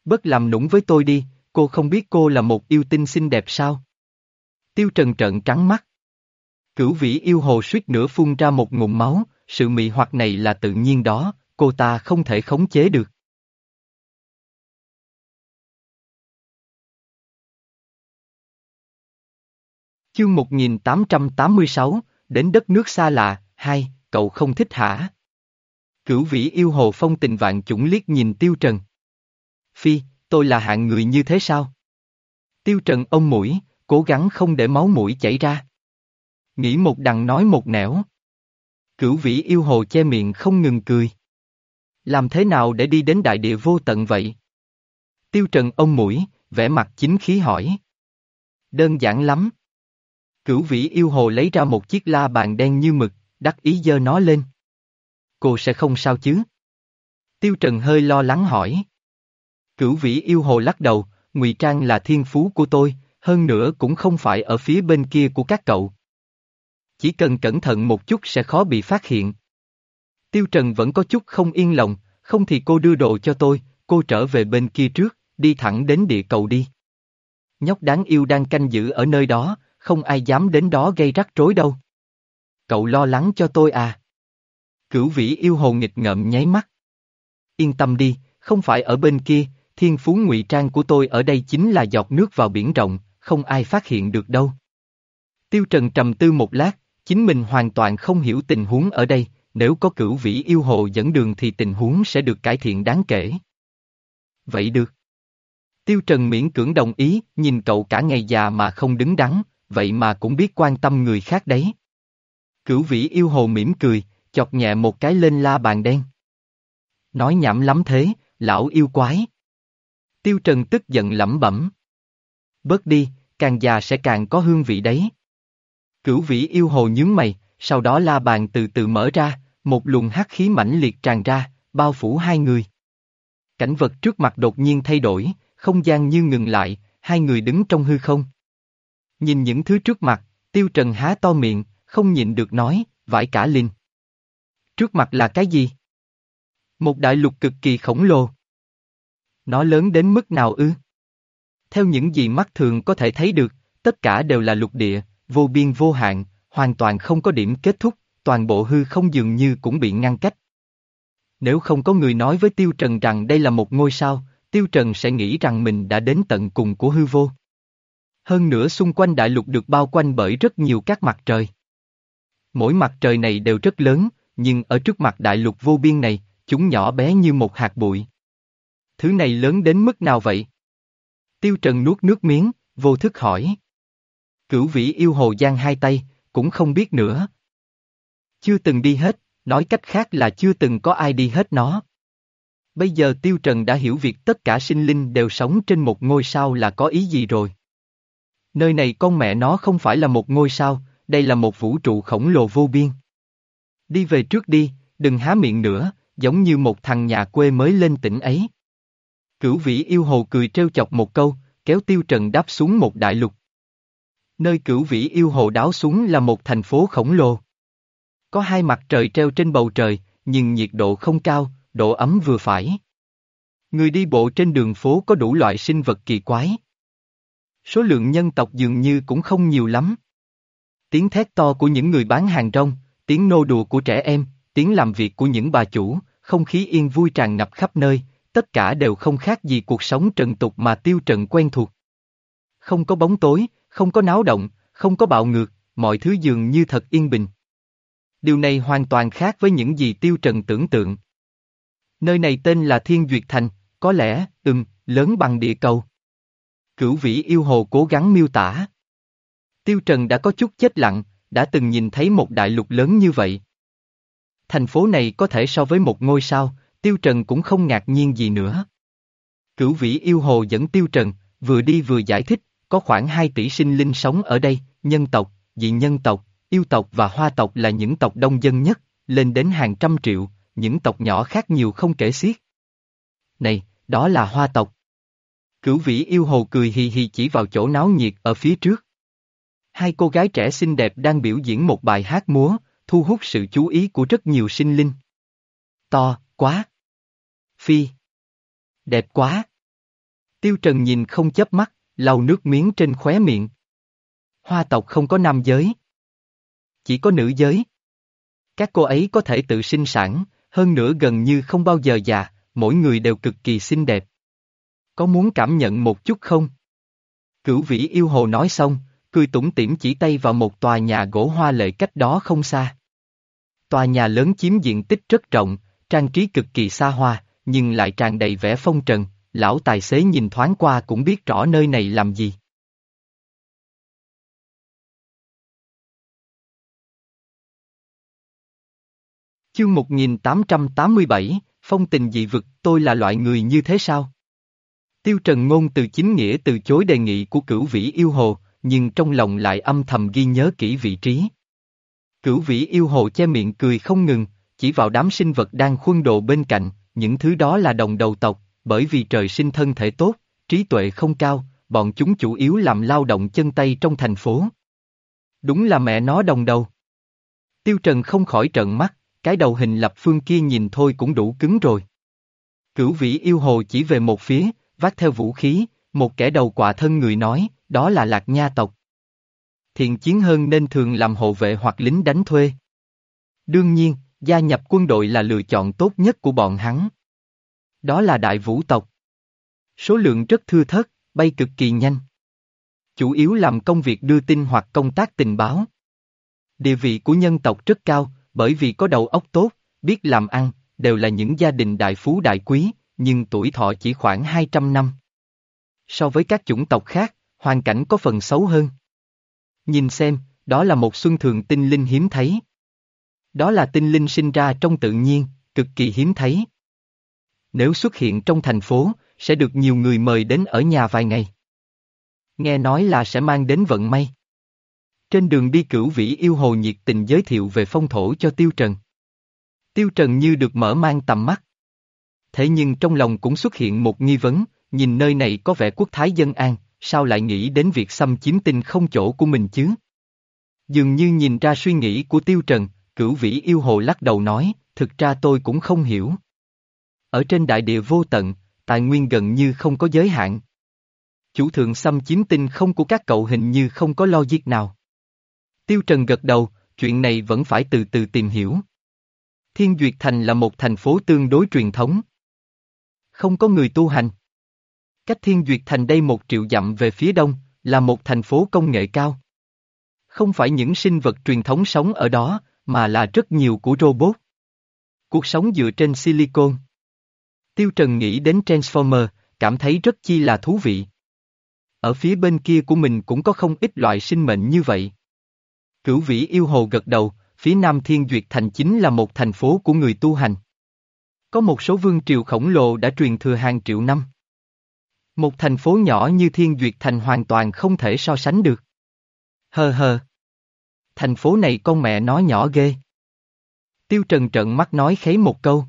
Bất làm nũng với tôi đi, cô không biết cô là một yêu tinh xinh đẹp sao? Tiêu Trần trợn trắng mắt. Cửu vĩ yêu hồ suýt nữa phun ra một ngụm máu, sự mị hoặc này là tự nhiên đó, cô ta không thể khống chế được. Chương 1886, đến đất nước xa lạ, hai, cậu không thích hả? Cửu vĩ yêu hồ phong tình vạn chủng liếc nhìn Tiêu Trần. Phi, tôi là hạng người như thế sao? Tiêu Trần ông mũi, cố gắng không để máu mũi chảy ra. Nghĩ một đằng nói một nẻo. Cửu vĩ yêu hồ che miệng không ngừng cười. Làm thế nào để đi đến đại địa vô tận vậy? Tiêu Trần ông mũi, vẻ mặt chính khí hỏi. Đơn giản lắm. Cửu vĩ yêu hồ lấy ra một chiếc la bàn đen như mực, đắc ý giơ nó lên. Cô sẽ không sao chứ? Tiêu Trần hơi lo lắng hỏi. Cửu vĩ yêu hồ lắc đầu, ngụy trang là thiên phú của tôi, hơn nữa cũng không phải ở phía bên kia của các cậu. Chỉ cần cẩn thận một chút sẽ khó bị phát hiện. Tiêu Trần vẫn có chút không yên lòng, không thì cô đưa đồ cho tôi, cô trở về bên kia trước, đi thẳng đến địa cầu đi. Nhóc đáng yêu đang canh giữ ở nơi đó, không ai dám đến đó gây rắc rối đâu. Cậu lo lắng cho tôi à? Cửu vĩ yêu hồ nghịch ngợm nháy mắt. Yên tâm đi, không phải ở bên kia, thiên phú ngụy trang của tôi ở đây chính là giọt nước vào biển rộng, không ai phát hiện được đâu. Tiêu Trần trầm tư một lát, chính mình hoàn toàn không hiểu tình huống ở đây, nếu có cửu vĩ yêu hồ dẫn đường thì tình huống sẽ được cải thiện đáng kể. Vậy được. Tiêu Trần miễn cưỡng đồng ý, nhìn cậu cả ngày già mà không đứng đắn, vậy mà cũng biết quan tâm người khác đấy. Cửu vĩ yêu hồ mỉm cười, chọc nhẹ một cái lên la bàn đen. Nói nhảm lắm thế, lão yêu quái. Tiêu Trần tức giận lẩm bẩm. Bớt đi, càng già sẽ càng có hương vị đấy. Cửu vĩ yêu hồ nhướng mày, sau đó la bàn từ từ mở ra, một luồng hắc khí mãnh liệt tràn ra, bao phủ hai người. Cảnh vật trước mặt đột nhiên thay đổi, không gian như ngừng lại, hai người đứng trong hư không. Nhìn những thứ trước mặt, tiêu trần há to miệng, không nhịn được nói, vải cả linh. Trước mặt là cái gì? Một đại lục cực kỳ khổng lồ. Nó lớn đến mức nào ư? Theo những gì mắt thường có thể thấy được, tất cả đều là lục địa, vô biên vô hạn, hoàn toàn không có điểm kết thúc, toàn bộ hư không dường như cũng bị ngăn cách. Nếu không có người nói với Tiêu Trần rằng đây là một ngôi sao, Tiêu Trần sẽ nghĩ rằng mình đã đến tận cùng của hư vô. Hơn nữa xung quanh đại lục được bao quanh bởi rất nhiều các mặt trời. Mỗi mặt trời này đều rất lớn, nhưng ở trước mặt đại lục vô biên này, chúng nhỏ bé như một hạt bụi. Thứ này lớn đến mức nào vậy? Tiêu Trần nuốt nước miếng, vô thức hỏi. Cửu vĩ yêu hồ giang hai tay, cũng không biết nữa. Chưa từng đi hết, nói cách khác là chưa từng có ai đi hết nó. Bây giờ Tiêu Trần đã hiểu việc tất cả sinh linh đều sống trên một ngôi sao là có ý gì rồi. Nơi này con mẹ nó không phải là một ngôi sao, đây là một vũ trụ khổng lồ vô biên. Đi về trước đi, đừng há miệng nữa, giống như một thằng nhà quê mới lên tỉnh ấy. Cửu vĩ yêu hồ cười trêu chọc một câu, kéo tiêu trần đáp xuống một đại lục. Nơi cửu vĩ yêu hồ đáo xuống là một thành phố khổng lồ. Có hai mặt trời treo trên bầu trời, nhưng nhiệt độ không cao, độ ấm vừa phải. Người đi bộ trên đường phố có đủ loại sinh vật kỳ quái. Số lượng nhân tộc dường như cũng không nhiều lắm. Tiếng thét to của những người bán hàng rong, tiếng nô đùa của trẻ em, tiếng làm việc của những bà chủ, không khí yên vui tràn ngập khắp nơi, tất cả đều không khác gì cuộc sống trần tục mà tiêu trần quen thuộc. Không có bóng tối, không có náo động, không có bạo ngược, mọi thứ dường như thật yên bình. Điều này hoàn toàn khác với những gì Tiêu Trần tưởng tượng. Nơi này tên là Thiên Duyệt Thành, có lẽ, ừm, lớn bằng địa cầu. Cửu vĩ yêu hồ cố gắng miêu tả. Tiêu Trần đã có chút chết lặng, đã từng nhìn thấy một đại lục lớn như vậy. Thành phố này có thể so với một ngôi sao, Tiêu Trần cũng không ngạc nhiên gì nữa. Cửu vĩ yêu hồ dẫn Tiêu Trần, vừa đi vừa giải thích, có khoảng 2 tỷ sinh linh sống ở đây, nhân tộc, dị nhân tộc, yêu tộc và hoa tộc là những tộc đông dân nhất, lên đến hàng trăm triệu, những tộc nhỏ khác nhiều không kể xiết. Này, đó là hoa tộc. Cửu vĩ yêu hồ cười hì hì chỉ vào chỗ náo nhiệt ở phía trước. Hai cô gái trẻ xinh đẹp đang biểu diễn một bài hát múa, thu hút sự chú ý của rất nhiều sinh linh. To, quá. Phi. Đẹp quá. Tiêu Trần nhìn không chớp mắt, lau nước miếng trên khóe miệng. Hoa tộc không có nam giới. Chỉ có nữ giới. Các cô ấy có thể tự sinh sản, hơn nữa gần như không bao giờ già, mỗi người đều cực kỳ xinh đẹp. Có muốn cảm nhận một chút không? Cửu vĩ yêu hồ nói xong, cười tủm tỉm chỉ tay vào một tòa nhà gỗ hoa lệ cách đó không xa. Tòa nhà lớn chiếm diện tích rất rộng, trang trí cực kỳ xa hoa, nhưng lại tràn đầy vẻ phong trần, lão tài xế nhìn thoáng qua cũng biết rõ nơi này làm gì. Chương 1887, Phong tình dị vực, tôi là loại người như thế sao? Tiêu Trần Ngôn từ chính nghĩa từ chối đề nghị của cửu vĩ yêu hồ, nhưng trong lòng lại âm thầm ghi nhớ kỹ vị trí. Cửu vĩ yêu hồ che miệng cười không ngừng, chỉ vào đám sinh vật đang khuân đồ bên cạnh, những thứ đó là đồng đầu tộc, bởi vì trời sinh thân thể tốt, trí tuệ không cao, bọn chúng chủ yếu làm lao động chân tay trong thành phố. Đúng là mẹ nó đồng đầu. Tiêu Trần không khỏi trợn mắt, cái đầu hình lập phương kia nhìn thôi cũng đủ cứng rồi. Cửu vĩ yêu hồ chỉ về một phía, vác theo vũ khí, một kẻ đầu quạ thân người nói, đó là lạc nha tộc. Thiện chiến hơn nên thường làm hộ vệ hoặc lính đánh thuê. Đương nhiên, gia nhập quân đội là lựa chọn tốt nhất của bọn hắn. Đó là đại vũ tộc. Số lượng rất thưa thớt, bay cực kỳ nhanh. Chủ yếu làm công việc đưa tin hoặc công tác tình báo. Địa vị của nhân tộc rất cao, bởi vì có đầu óc tốt, biết làm ăn, đều là những gia đình đại phú đại quý, nhưng tuổi thọ chỉ khoảng 200 năm. So với các chủng tộc khác, hoàn cảnh có phần xấu hơn. Nhìn xem, đó là một xuân thường tinh linh hiếm thấy. Đó là tinh linh sinh ra trong tự nhiên, cực kỳ hiếm thấy. Nếu xuất hiện trong thành phố, sẽ được nhiều người mời đến ở nhà vài ngày. Nghe nói là sẽ mang đến vận may. Trên đường đi cửu vĩ yêu hồ nhiệt tình giới thiệu về phong thổ cho Tiêu Trần. Tiêu Trần như được mở mang tầm mắt. Thế nhưng trong lòng cũng xuất hiện một nghi vấn, nhìn nơi này có vẻ quốc thái dân an, sao lại nghĩ đến việc xâm chiếm tinh không chỗ của mình chứ? Dường như nhìn ra suy nghĩ của Tiêu Trần, cửu vĩ yêu hồ lắc đầu nói, thực ra tôi cũng không hiểu. Ở trên đại địa vô tận, tài nguyên gần như không có giới hạn. Chủ thượng xâm chiếm tinh không của các cậu hình như không có logic nào. Tiêu Trần gật đầu, chuyện này vẫn phải từ từ tìm hiểu. Thiên Duyệt Thành là một thành phố tương đối truyền thống. Không có người tu hành. Cách Thiên Duyệt Thành đây một triệu dặm về phía đông, là một thành phố công nghệ cao. Không phải những sinh vật truyền thống sống ở đó, mà là rất nhiều của robot. Cuộc sống dựa trên silicon. Tiêu Trần nghĩ đến Transformer, cảm thấy rất chi là thú vị. Ở phía bên kia của mình cũng có không ít loại sinh mệnh như vậy. Cửu vĩ yêu hồ gật đầu, phía nam Thiên Duyệt Thành chính là một thành phố của người tu hành. Có một số vương triều khổng lồ đã truyền thừa hàng triệu năm. Một thành phố nhỏ như Thiên Duyệt Thành hoàn toàn không thể so sánh được. Hờ hờ. Thành phố này con mẹ nó nhỏ ghê. Tiêu Trần trợn mắt nói khấy một câu.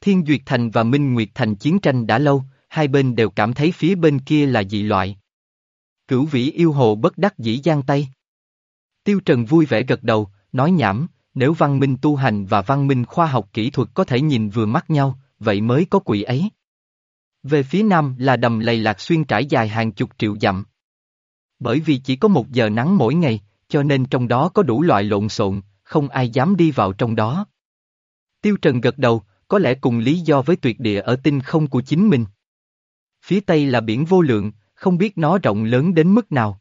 Thiên Duyệt Thành và Minh Nguyệt Thành chiến tranh đã lâu, hai bên đều cảm thấy phía bên kia là dị loại. Cửu vĩ yêu hồ bất đắc dĩ giang tay. Tiêu Trần vui vẻ gật đầu, nói nhảm, nếu văn minh tu hành và văn minh khoa học kỹ thuật có thể nhìn vừa mắt nhau, vậy mới có quỷ ấy. Về phía nam là đầm lầy lạc xuyên trải dài hàng chục triệu dặm. Bởi vì chỉ có một giờ nắng mỗi ngày, cho nên trong đó có đủ loại lộn xộn, không ai dám đi vào trong đó. Tiêu Trần gật đầu, có lẽ cùng lý do với tuyệt địa ở tinh không của chính mình. Phía tây là biển vô lượng, không biết nó rộng lớn đến mức nào.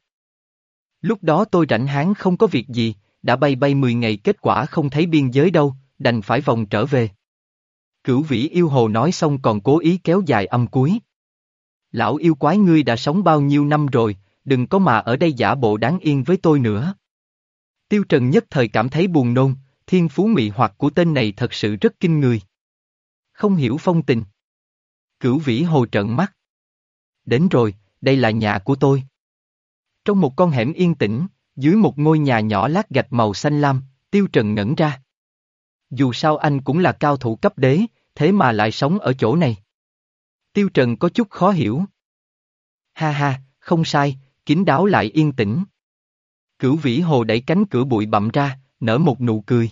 Lúc đó tôi rảnh háng không có việc gì, đã bay bay 10 ngày kết quả không thấy biên giới đâu, đành phải vòng trở về. Cửu vĩ yêu hồ nói xong còn cố ý kéo dài âm cuối. Lão yêu quái ngươi đã sống bao nhiêu năm rồi, đừng có mà ở đây giả bộ đáng yên với tôi nữa. Tiêu Trần nhất thời cảm thấy buồn nôn, thiên phú mị hoặc của tên này thật sự rất kinh người. Không hiểu phong tình. Cửu vĩ hồ trợn mắt. Đến rồi, đây là nhà của tôi. Trong một con hẻm yên tĩnh, dưới một ngôi nhà nhỏ lát gạch màu xanh lam, Tiêu Trần ngẩn ra. Dù sao anh cũng là cao thủ cấp đế, thế mà lại sống ở chỗ này. Tiêu Trần có chút khó hiểu. Ha ha, không sai, kín đáo lại yên tĩnh. Cửu vĩ hồ đẩy cánh cửa bụi bặm ra, nở một nụ cười.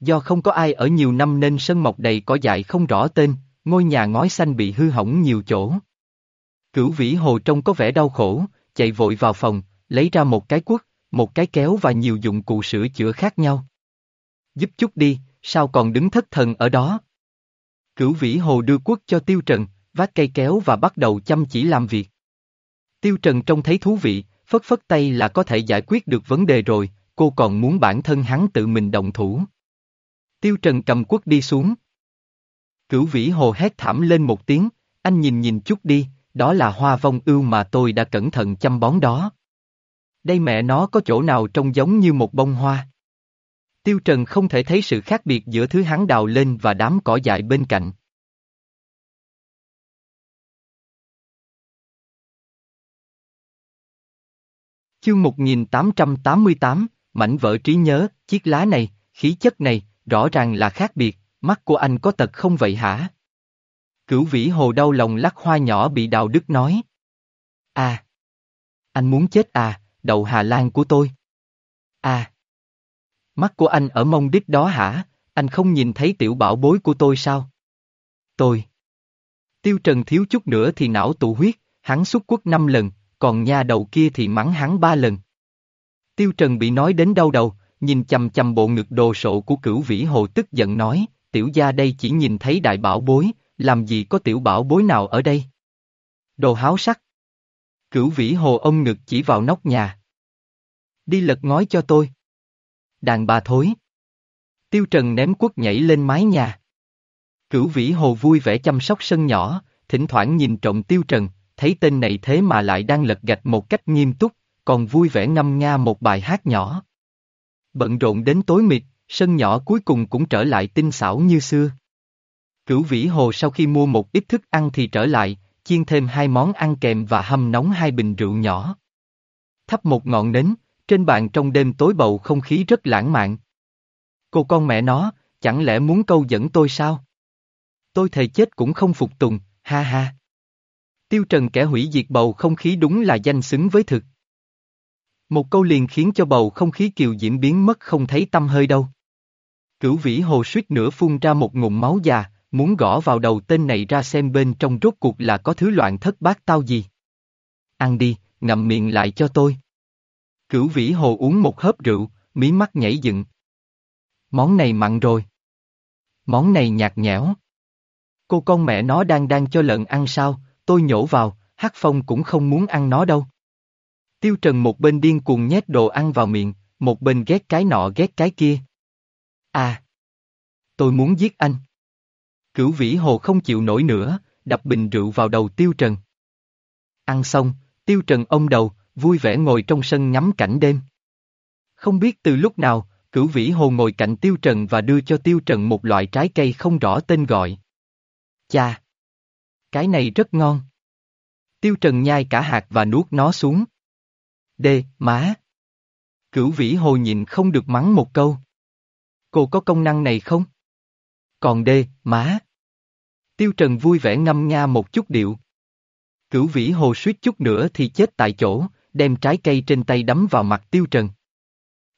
Do không có ai ở nhiều năm nên sân mọc đầy cỏ dại không rõ tên, ngôi nhà ngói xanh bị hư hỏng nhiều chỗ. Cửu vĩ hồ trông có vẻ đau khổ, chạy vội vào phòng, lấy ra một cái cuốc, một cái kéo và nhiều dụng cụ sửa chữa khác nhau. Giúp chút đi, sao còn đứng thất thần ở đó? Cửu vĩ hồ đưa cuốc cho Tiêu Trần, vác cây kéo và bắt đầu chăm chỉ làm việc. Tiêu Trần trông thấy thú vị, phất phất tay là có thể giải quyết được vấn đề rồi, cô còn muốn bản thân hắn tự mình động thủ. Tiêu Trần cầm cuốc đi xuống. Cửu vĩ hồ hét thảm lên một tiếng, anh nhìn nhìn chút đi, đó là hoa vong ưu mà tôi đã cẩn thận chăm bón đó. Đây mẹ nó có chỗ nào trông giống như một bông hoa. Tiêu Trần không thể thấy sự khác biệt giữa thứ hắn đào lên và đám cỏ dại bên cạnh. Chương 1888, mảnh vỡ trí nhớ, chiếc lá này, khí chất này, rõ ràng là khác biệt, mắt của anh có tật không vậy hả? Cửu vĩ hồ đau lòng lắc hoa nhỏ bị đào Đức nói. À! Anh muốn chết à, đầu Hà Lan của tôi. À! Mắt của anh ở mông đít đó hả, anh không nhìn thấy tiểu bảo bối của tôi sao? Tôi! Tiêu Trần thiếu chút nữa thì não tụ huyết, hắn xuất quốc năm lần, còn nha đầu kia thì mắng hắn ba lần. Tiêu Trần bị nói đến đau đầu, nhìn chầm chầm bộ ngực đồ sộ của cửu vĩ hồ tức giận nói, tiểu gia đây chỉ nhìn thấy đại bảo bối, làm gì có tiểu bảo bối nào ở đây? Đồ háo sắc. Cửu vĩ hồ ông ngực chỉ vào nóc nhà. Đi lật ngói cho tôi. Đàn bà thối. Tiêu Trần ném quất nhảy lên mái nhà. Cửu vĩ hồ vui vẻ chăm sóc sân nhỏ, thỉnh thoảng nhìn trộm Tiêu Trần, thấy tên này thế mà lại đang lật gạch một cách nghiêm túc, còn vui vẻ ngâm nga một bài hát nhỏ. Bận rộn đến tối mịt, sân nhỏ cuối cùng cũng trở lại tinh xảo như xưa. Cửu vĩ hồ sau khi mua một ít thức ăn thì trở lại, chiên thêm hai món ăn kèm và hâm nóng hai bình rượu nhỏ. Thắp một ngọn nến, trên bàn trong đêm tối bầu không khí rất lãng mạn. Cô con mẹ nó, chẳng lẽ muốn câu dẫn tôi sao? Tôi thề chết cũng không phục tùng, ha ha. Tiêu Trần kẻ hủy diệt bầu không khí đúng là danh xứng với thực. Một câu liền khiến cho bầu không khí kiều diễm biến mất không thấy tâm hơi đâu. Cửu vĩ hồ suýt nữa phun ra một ngụm máu già, muốn gõ vào đầu tên này ra xem bên trong rốt cuộc là có thứ loạn thất bát tao gì. Ăn đi, ngậm miệng lại cho tôi. Cửu vĩ hồ uống một hớp rượu, mí mắt nhảy dựng. Món này mặn rồi. Món này nhạt nhẽo. Cô con mẹ nó đang đang cho lợn ăn sao, tôi nhổ vào, Hắc Phong cũng không muốn ăn nó đâu. Tiêu Trần một bên điên cuồng nhét đồ ăn vào miệng, một bên ghét cái nọ ghét cái kia. À! Tôi muốn giết anh. Cửu vĩ hồ không chịu nổi nữa, đập bình rượu vào đầu Tiêu Trần. Ăn xong, Tiêu Trần ông đầu, vui vẻ ngồi trong sân ngắm cảnh đêm. Không biết từ lúc nào, cửu vĩ hồ ngồi cạnh Tiêu Trần và đưa cho Tiêu Trần một loại trái cây không rõ tên gọi. Cha! Cái này rất ngon. Tiêu Trần nhai cả hạt và nuốt nó xuống. Đê, má! Cửu vĩ hồ nhịn không được mắng một câu. Cô có công năng này không? Còn đê, má! Tiêu Trần vui vẻ ngâm nga một chút điệu. Cửu vĩ hồ suýt chút nữa thì chết tại chỗ, đem trái cây trên tay đấm vào mặt Tiêu Trần.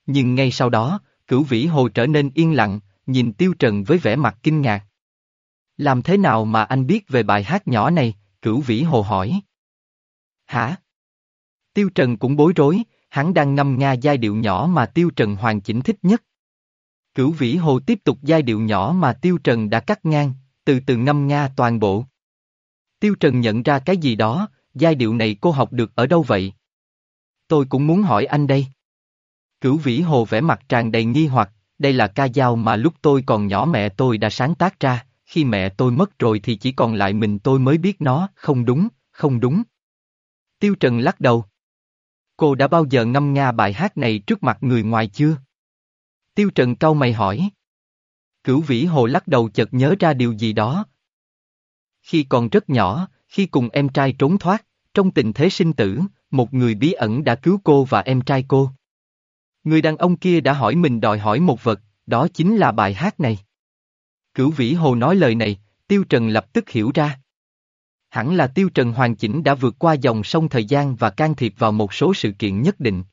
Nhưng ngay sau đó, cửu vĩ hồ trở nên yên lặng, nhìn Tiêu Trần với vẻ mặt kinh ngạc. Làm thế nào mà anh biết về bài hát nhỏ này, cửu vĩ hồ hỏi. Hả? Tiêu Trần cũng bối rối, hắn đang ngâm nga giai điệu nhỏ mà Tiêu Trần hoàn chỉnh thích nhất. Cửu vĩ hồ tiếp tục giai điệu nhỏ mà Tiêu Trần đã cắt ngang, từ từ ngâm nga toàn bộ. Tiêu Trần nhận ra cái gì đó, giai điệu này cô học được ở đâu vậy? Tôi cũng muốn hỏi anh đây. Cửu vĩ hồ vẽ mặt tràn đầy nghi hoặc, đây là ca dao mà lúc tôi còn nhỏ mẹ tôi đã sáng tác ra, khi mẹ tôi mất rồi thì chỉ còn lại mình tôi mới biết nó, không đúng, không đúng. Tiêu Trần lắc đầu. Cô đã bao giờ ngâm nga bài hát này trước mặt người ngoài chưa? Tiêu Trần cau mày hỏi. Cửu vĩ hồ lắc đầu chợt nhớ ra điều gì đó. Khi còn rất nhỏ, khi cùng em trai trốn thoát, trong tình thế sinh tử, một người bí ẩn đã cứu cô và em trai cô. Người đàn ông kia đã hỏi mình đòi hỏi một vật, đó chính là bài hát này. Cửu Vĩ Hồ nói lời này, Tiêu Trần lập tức hiểu ra. Hẳn là Tiêu Trần hoàn chỉnh đã vượt qua dòng sông thời gian và can thiệp vào một số sự kiện nhất định.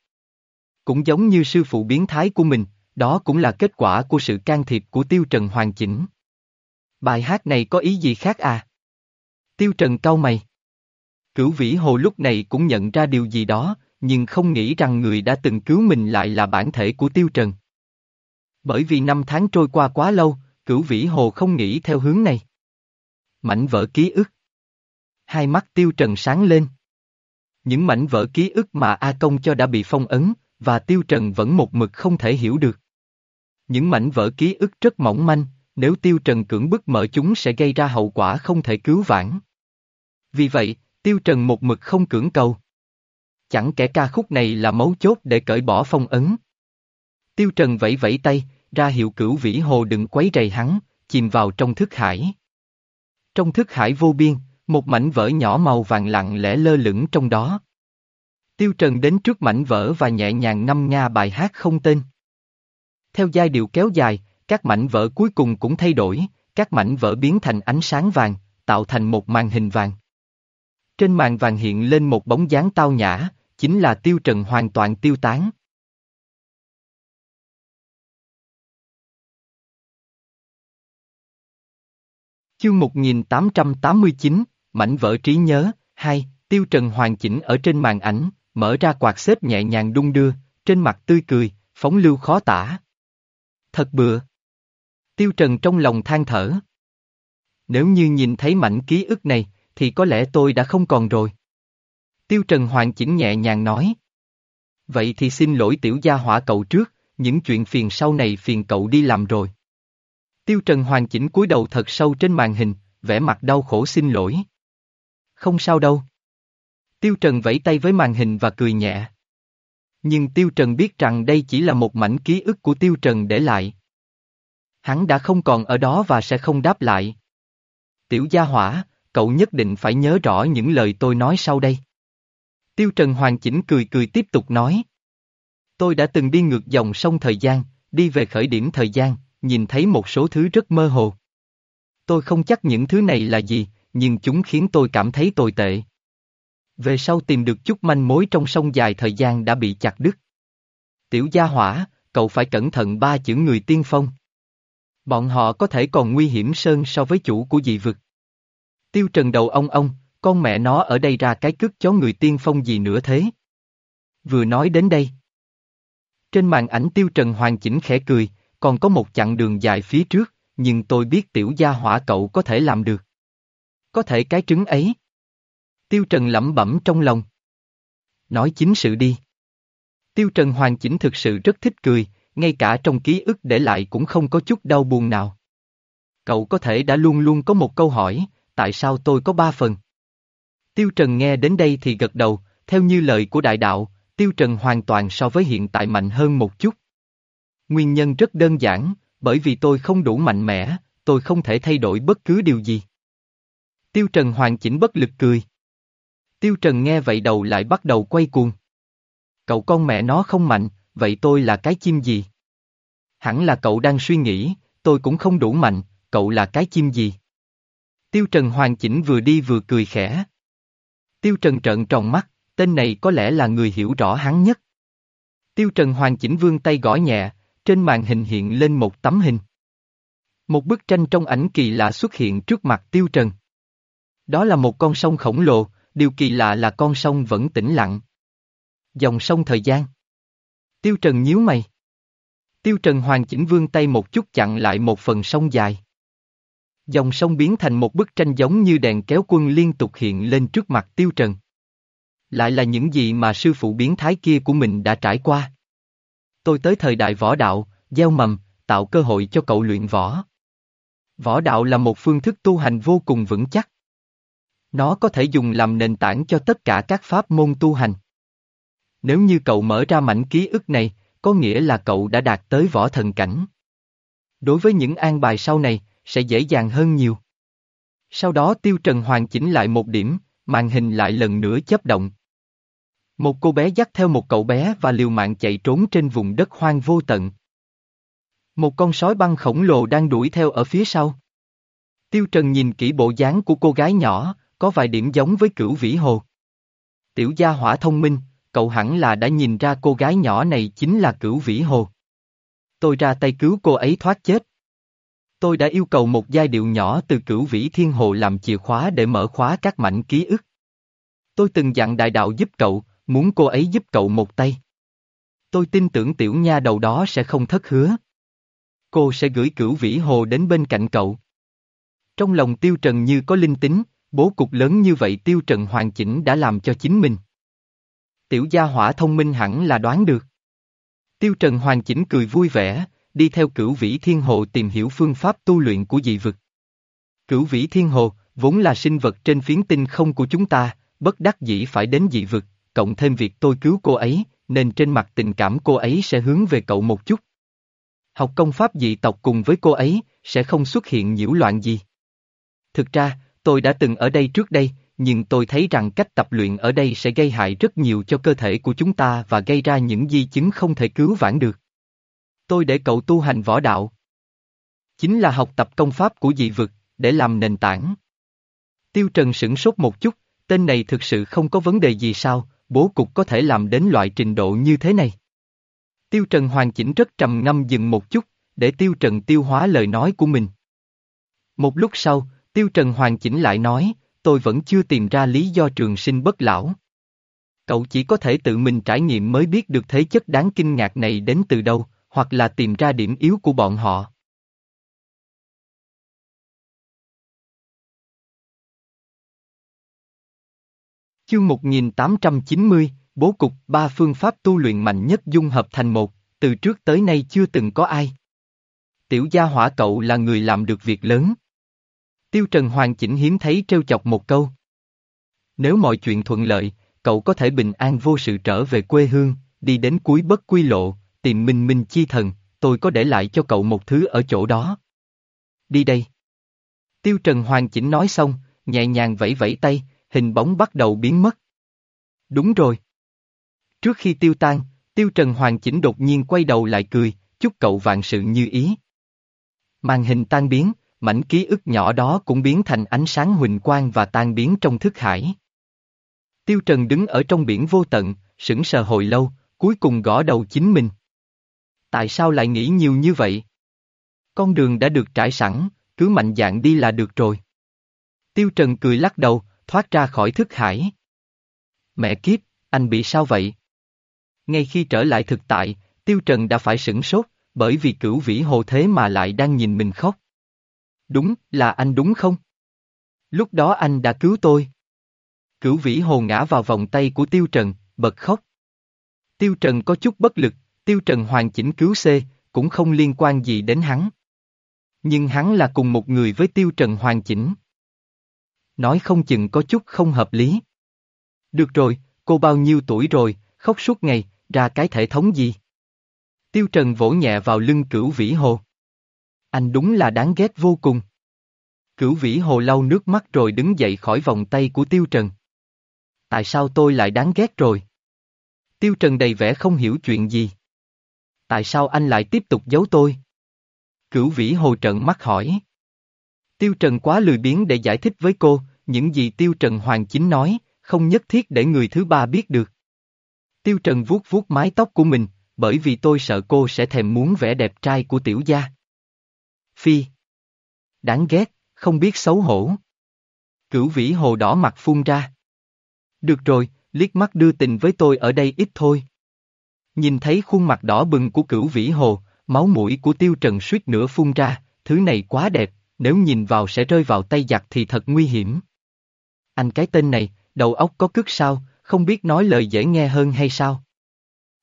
Cũng giống như sư phụ biến thái của mình, đó cũng là kết quả của sự can thiệp của Tiêu Trần hoàn chỉnh. Bài hát này có ý gì khác à? Tiêu Trần cau mày. Cửu Vĩ Hồ lúc này cũng nhận ra điều gì đó, nhưng không nghĩ rằng người đã từng cứu mình lại là bản thể của Tiêu Trần. Bởi vì năm tháng trôi qua quá lâu, Cửu Vĩ Hồ không nghĩ theo hướng này. Mảnh vỡ ký ức. Hai mắt Tiêu Trần sáng lên. Những mảnh vỡ ký ức mà A Công cho đã bị phong ấn, và Tiêu Trần vẫn một mực không thể hiểu được. Những mảnh vỡ ký ức rất mỏng manh, nếu Tiêu Trần cưỡng bức mở chúng sẽ gây ra hậu quả không thể cứu vãn. Vì vậy, Tiêu Trần một mực không cưỡng cầu. Chẳng kẻ ca khúc này là mấu chốt để cởi bỏ phong ấn. Tiêu Trần vẫy vẫy tay, ra hiệu cửu vĩ hồ đừng quấy rầy hắn, chìm vào trong thức hải. Trong thức hải vô biên, một mảnh vỡ nhỏ màu vàng lặng lẽ lơ lửng trong đó. Tiêu Trần đến trước mảnh vỡ và nhẹ nhàng ngâm nga bài hát không tên. Theo giai điệu kéo dài, các mảnh vỡ cuối cùng cũng thay đổi, các mảnh vỡ biến thành ánh sáng vàng, tạo thành một màn hình vàng. Trên màn vàng hiện lên một bóng dáng tao nhã, chính là Tiêu Trần hoàn toàn tiêu tán. Chương 1889, Mảnh vỡ trí nhớ, 2, Tiêu Trần hoàn chỉnh ở trên màn ảnh, mở ra quạt xếp nhẹ nhàng đung đưa, trên mặt tươi cười, phóng lưu khó tả. Thật bừa. Tiêu Trần trong lòng than thở. Nếu như nhìn thấy mảnh ký ức này, thì có lẽ tôi đã không còn rồi. Tiêu Trần hoàn chỉnh nhẹ nhàng nói. Vậy thì xin lỗi tiểu gia hỏa cậu trước, những chuyện phiền sau này phiền cậu đi làm rồi. Tiêu Trần hoàn chỉnh cúi đầu thật sâu trên màn hình, vẻ mặt đau khổ xin lỗi. Không sao đâu. Tiêu Trần vẫy tay với màn hình và cười nhẹ. Nhưng Tiêu Trần biết rằng đây chỉ là một mảnh ký ức của Tiêu Trần để lại. Hắn đã không còn ở đó và sẽ không đáp lại. Tiểu gia hỏa, cậu nhất định phải nhớ rõ những lời tôi nói sau đây. Tiêu Trần hoàn chỉnh cười cười tiếp tục nói. Tôi đã từng đi ngược dòng sông thời gian, đi về khởi điểm thời gian, nhìn thấy một số thứ rất mơ hồ. Tôi không chắc những thứ này là gì, nhưng chúng khiến tôi cảm thấy tồi tệ. Về sau tìm được chút manh mối trong sông dài thời gian đã bị chặt đứt. Tiểu gia hỏa, cậu phải cẩn thận ba chữ người tiên phong. Bọn họ có thể còn nguy hiểm sơn so với chủ của dị vực. Tiêu trần đầu ông ông, con mẹ nó ở đây ra cái cước chó người tiên phong gì nữa thế? Vừa nói đến đây. Trên màn ảnh tiêu trần hoàn chỉnh khẽ cười, còn có một chặng đường dài phía trước, nhưng tôi biết tiểu gia hỏa cậu có thể làm được. Có thể cái trứng ấy. Tiêu Trần lẩm bẩm trong lòng. Nói chính sự đi. Tiêu Trần hoàn chỉnh thực sự rất thích cười, ngay cả trong ký ức để lại cũng không có chút đau buồn nào. Cậu có thể đã luôn luôn có một câu hỏi, tại sao tôi có ba phần? Tiêu Trần nghe đến đây thì gật đầu, theo như lời của đại đạo, Tiêu Trần hoàn toàn so với hiện tại mạnh hơn một chút. Nguyên nhân rất đơn giản, bởi vì tôi không đủ mạnh mẽ, tôi không thể thay đổi bất cứ điều gì. Tiêu Trần hoàn chỉnh bất lực cười. Tiêu Trần nghe vậy đầu lại bắt đầu quay cuồng. Cậu con mẹ nó không mạnh, vậy tôi là cái chim gì? Hẳn là cậu đang suy nghĩ, tôi cũng không đủ mạnh, cậu là cái chim gì? Tiêu Trần hoàn chỉnh vừa đi vừa cười khẽ. Tiêu Trần trợn tròn mắt, tên này có lẽ là người hiểu rõ hắn nhất. Tiêu Trần hoàn chỉnh vương tay gõ nhẹ, trên màn hình hiện lên một tấm hình. Một bức tranh trong ảnh kỳ lạ xuất hiện trước mặt Tiêu Trần. Đó là một con sông khổng lồ, điều kỳ lạ là con sông vẫn tĩnh lặng. Dòng sông thời gian. Tiêu Trần nhíu mày. Tiêu Trần hoàn chỉnh vương tay một chút chặn lại một phần sông dài. Dòng sông biến thành một bức tranh giống như đèn kéo quân liên tục hiện lên trước mặt Tiêu Trần. Lại là những gì mà sư phụ biến thái kia của mình đã trải qua. Tôi tới thời đại võ đạo, gieo mầm, tạo cơ hội cho cậu luyện võ. Võ đạo là một phương thức tu hành vô cùng vững chắc. Nó có thể dùng làm nền tảng cho tất cả các pháp môn tu hành. Nếu như cậu mở ra mảnh ký ức này, có nghĩa là cậu đã đạt tới võ thần cảnh. Đối với những an bài sau này, sẽ dễ dàng hơn nhiều. Sau đó Tiêu Trần hoàn chỉnh lại một điểm, màn hình lại lần nữa chấp động. Một cô bé dắt theo một cậu bé và liều mạng chạy trốn trên vùng đất hoang vô tận. Một con sói băng khổng lồ đang đuổi theo ở phía sau. Tiêu Trần nhìn kỹ bộ dáng của cô gái nhỏ, có vài điểm giống với cửu vĩ hồ. Tiểu gia hỏa thông minh, cậu hẳn là đã nhìn ra cô gái nhỏ này chính là cửu vĩ hồ. Tôi ra tay cứu cô ấy thoát chết. Tôi đã yêu cầu một giai điệu nhỏ từ cửu vĩ thiên hồ làm chìa khóa để mở khóa các mảnh ký ức. Tôi từng dặn đại đạo giúp cậu, muốn cô ấy giúp cậu một tay. Tôi tin tưởng tiểu nha đầu đó sẽ không thất hứa. Cô sẽ gửi cửu vĩ hồ đến bên cạnh cậu. Trong lòng tiêu trần như có linh tính, bố cục lớn như vậy tiêu trần hoàn chỉnh đã làm cho chính mình. Tiểu gia hỏa thông minh hẳn là đoán được. Tiêu trần hoàn chỉnh cười vui vẻ, đi theo cửu vĩ thiên hồ tìm hiểu phương pháp tu luyện của dị vực. Cửu vĩ thiên hồ, vốn là sinh vật trên phiến tinh không của chúng ta, bất đắc dĩ phải đến dị vực, cộng thêm việc tôi cứu cô ấy, nên trên mặt tình cảm cô ấy sẽ hướng về cậu một chút. Học công pháp dị tộc cùng với cô ấy, sẽ không xuất hiện nhiễu loạn gì. Thực ra, tôi đã từng ở đây trước đây, nhưng tôi thấy rằng cách tập luyện ở đây sẽ gây hại rất nhiều cho cơ thể của chúng ta và gây ra những di chứng không thể cứu vãn được. Tôi để cậu tu hành võ đạo. Chính là học tập công pháp của dị vực, để làm nền tảng. Tiêu Trần sửng sốt một chút, tên này thực sự không có vấn đề gì sao, bố cục có thể làm đến loại trình độ như thế này. Tiêu Trần hoàn chỉnh rất trầm ngâm dừng một chút, để Tiêu Trần tiêu hóa lời nói của mình. Một lúc sau, Tiêu Trần hoàn chỉnh lại nói, tôi vẫn chưa tìm ra lý do trường sinh bất lão. Cậu chỉ có thể tự mình trải nghiệm mới biết được thế chất đáng kinh ngạc này đến từ đâu, hoặc là tìm ra điểm yếu của bọn họ. Chương 1890, Bố cục ba phương pháp tu luyện mạnh nhất dung hợp thành một, từ trước tới nay chưa từng có ai. Tiểu gia hỏa cậu là người làm được việc lớn. Tiêu Trần hoàn chỉnh hiếm thấy trêu chọc một câu. Nếu mọi chuyện thuận lợi, cậu có thể bình an vô sự trở về quê hương, đi đến cuối bất quy lộ, tìm minh minh chi thần, tôi có để lại cho cậu một thứ ở chỗ đó. Đi đây. Tiêu Trần hoàn chỉnh nói xong, nhẹ nhàng vẫy vẫy tay, hình bóng bắt đầu biến mất. Đúng rồi. Trước khi tiêu tan, Tiêu Trần hoàn chỉnh đột nhiên quay đầu lại cười, chúc cậu vạn sự như ý. Màn hình tan biến, mảnh ký ức nhỏ đó cũng biến thành ánh sáng huỳnh quang và tan biến trong thức hải. Tiêu Trần đứng ở trong biển vô tận, sững sờ hồi lâu, cuối cùng gõ đầu chính mình. Tại sao lại nghĩ nhiều như vậy? Con đường đã được trải sẵn, cứ mạnh dạn đi là được rồi. Tiêu Trần cười lắc đầu, thoát ra khỏi thức hải. Mẹ kiếp, anh bị sao vậy? Ngay khi trở lại thực tại, Tiêu Trần đã phải sửng sốt, bởi vì cửu vĩ hồ thế mà lại đang nhìn mình khóc. Đúng, là anh đúng không? Lúc đó anh đã cứu tôi. Cửu vĩ hồ ngã vào vòng tay của Tiêu Trần, bật khóc. Tiêu Trần có chút bất lực, Tiêu Trần hoàn chỉnh cứu C, cũng không liên quan gì đến hắn. Nhưng hắn là cùng một người với Tiêu Trần hoàn chỉnh. Nói không chừng có chút không hợp lý. Được rồi, cô bao nhiêu tuổi rồi, khóc suốt ngày, ra cái thể thống gì? Tiêu Trần vỗ nhẹ vào lưng cửu vĩ hồ. Anh đúng là đáng ghét vô cùng. Cửu vĩ hồ lau nước mắt rồi đứng dậy khỏi vòng tay của Tiêu Trần. Tại sao tôi lại đáng ghét rồi? Tiêu Trần đầy vẻ không hiểu chuyện gì. Tại sao anh lại tiếp tục giấu tôi? Cửu vĩ hồ trận mắt hỏi. Tiêu Trần quá lười biếng để giải thích với cô, những gì Tiêu Trần Hoàng chính nói, không nhất thiết để người thứ ba biết được. Tiêu Trần vuốt vuốt mái tóc của mình, bởi vì tôi sợ cô sẽ thèm muốn vẻ đẹp trai của tiểu gia. Phi. Đáng ghét, không biết xấu hổ. Cửu vĩ hồ đỏ mặt phun ra. Được rồi, liếc mắt đưa tình với tôi ở đây ít thôi. Nhìn thấy khuôn mặt đỏ bừng của cửu vĩ hồ, máu mũi của tiêu trần suýt nữa phun ra, thứ này quá đẹp, nếu nhìn vào sẽ rơi vào tay giặc thì thật nguy hiểm. Anh cái tên này, đầu óc có cức sao, không biết nói lời dễ nghe hơn hay sao?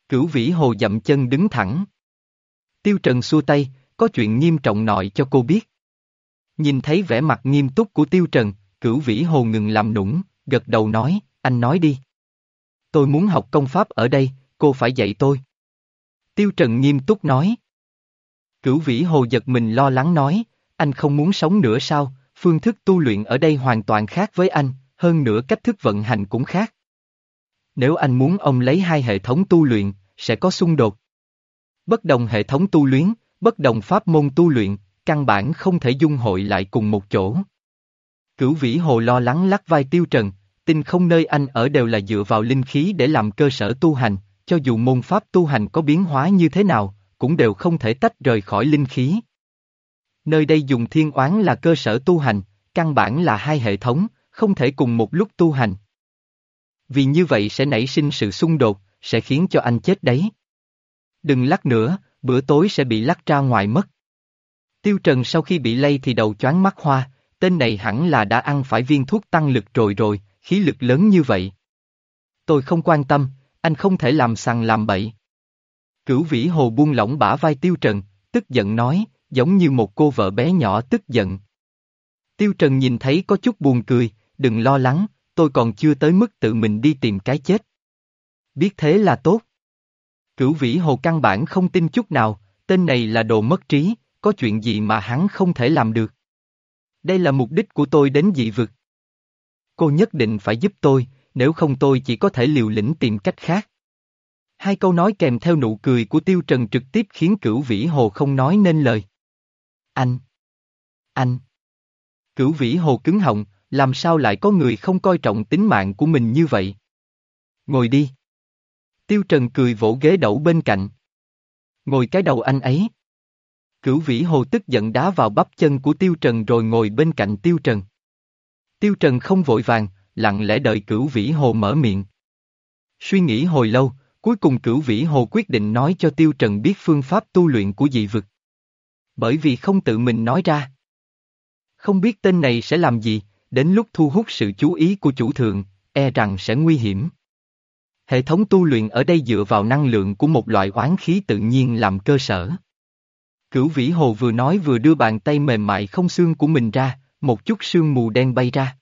Cửu vĩ hồ dậm chân đứng thẳng. Tiêu Trần xua tay, có chuyện nghiêm trọng nội cho cô biết. Nhìn thấy vẻ mặt nghiêm túc của Tiêu Trần, cửu vĩ hồ ngừng làm nũng, gật đầu nói, anh nói đi. Tôi muốn học công pháp ở đây, cô phải dạy tôi. Tiêu Trần nghiêm túc nói. Cửu vĩ hồ giật mình lo lắng nói, anh không muốn sống nữa sao, phương thức tu luyện ở đây hoàn toàn khác với anh, hơn nữa cách thức vận hành cũng khác. Nếu anh muốn ông lấy hai hệ thống tu luyện, sẽ có xung đột. Bất đồng hệ thống tu luyện, bất đồng pháp môn tu luyện, căn bản không thể dung hội lại cùng một chỗ. Cửu vĩ hồ lo lắng lắc vai tiêu trần, tinh không nơi anh ở đều là dựa vào linh khí để làm cơ sở tu hành, cho dù môn pháp tu hành có biến hóa như thế nào, cũng đều không thể tách rời khỏi linh khí. Nơi đây dùng thiên oán là cơ sở tu hành, căn bản là hai hệ thống, không thể cùng một lúc tu hành. Vì như vậy sẽ nảy sinh sự xung đột, sẽ khiến cho anh chết đấy. Đừng lắc nữa, bữa tối sẽ bị lắc ra ngoài mất. Tiêu Trần sau khi bị lây thì đầu choáng mắt hoa, tên này hẳn là đã ăn phải viên thuốc tăng lực rồi rồi, khí lực lớn như vậy. Tôi không quan tâm, anh không thể làm sằng làm bậy. Cửu vĩ hồ buông lỏng bả vai Tiêu Trần, tức giận nói, giống như một cô vợ bé nhỏ tức giận. Tiêu Trần nhìn thấy có chút buồn cười, đừng lo lắng, tôi còn chưa tới mức tự mình đi tìm cái chết. Biết thế là tốt. Cửu vĩ hồ căn bản không tin chút nào, tên này là đồ mất trí, có chuyện gì mà hắn không thể làm được. Đây là mục đích của tôi đến dị vực. Cô nhất định phải giúp tôi, nếu không tôi chỉ có thể liều lĩnh tìm cách khác. Hai câu nói kèm theo nụ cười của Tiêu Trần trực tiếp khiến cửu vĩ hồ không nói nên lời. Anh! Anh! Cửu vĩ hồ cứng họng, làm sao lại có người không coi trọng tính mạng của mình như vậy? Ngồi đi. Tiêu Trần cười vỗ ghế đẩu bên cạnh. Ngồi cái đầu anh ấy. Cửu vĩ hồ tức giận đá vào bắp chân của Tiêu Trần rồi ngồi bên cạnh Tiêu Trần. Tiêu Trần không vội vàng, lặng lẽ đợi cửu vĩ hồ mở miệng. Suy nghĩ hồi lâu, cuối cùng cửu vĩ hồ quyết định nói cho Tiêu Trần biết phương pháp tu luyện của dị vực. Bởi vì không tự mình nói ra. Không biết tên này sẽ làm gì, đến lúc thu hút sự chú ý của chủ thượng, e rằng sẽ nguy hiểm. Hệ thống tu luyện ở đây dựa vào năng lượng của một loại oán khí tự nhiên làm cơ sở. Cửu vĩ hồ vừa nói vừa đưa bàn tay mềm mại không xương của mình ra, một chút sương mù đen bay ra.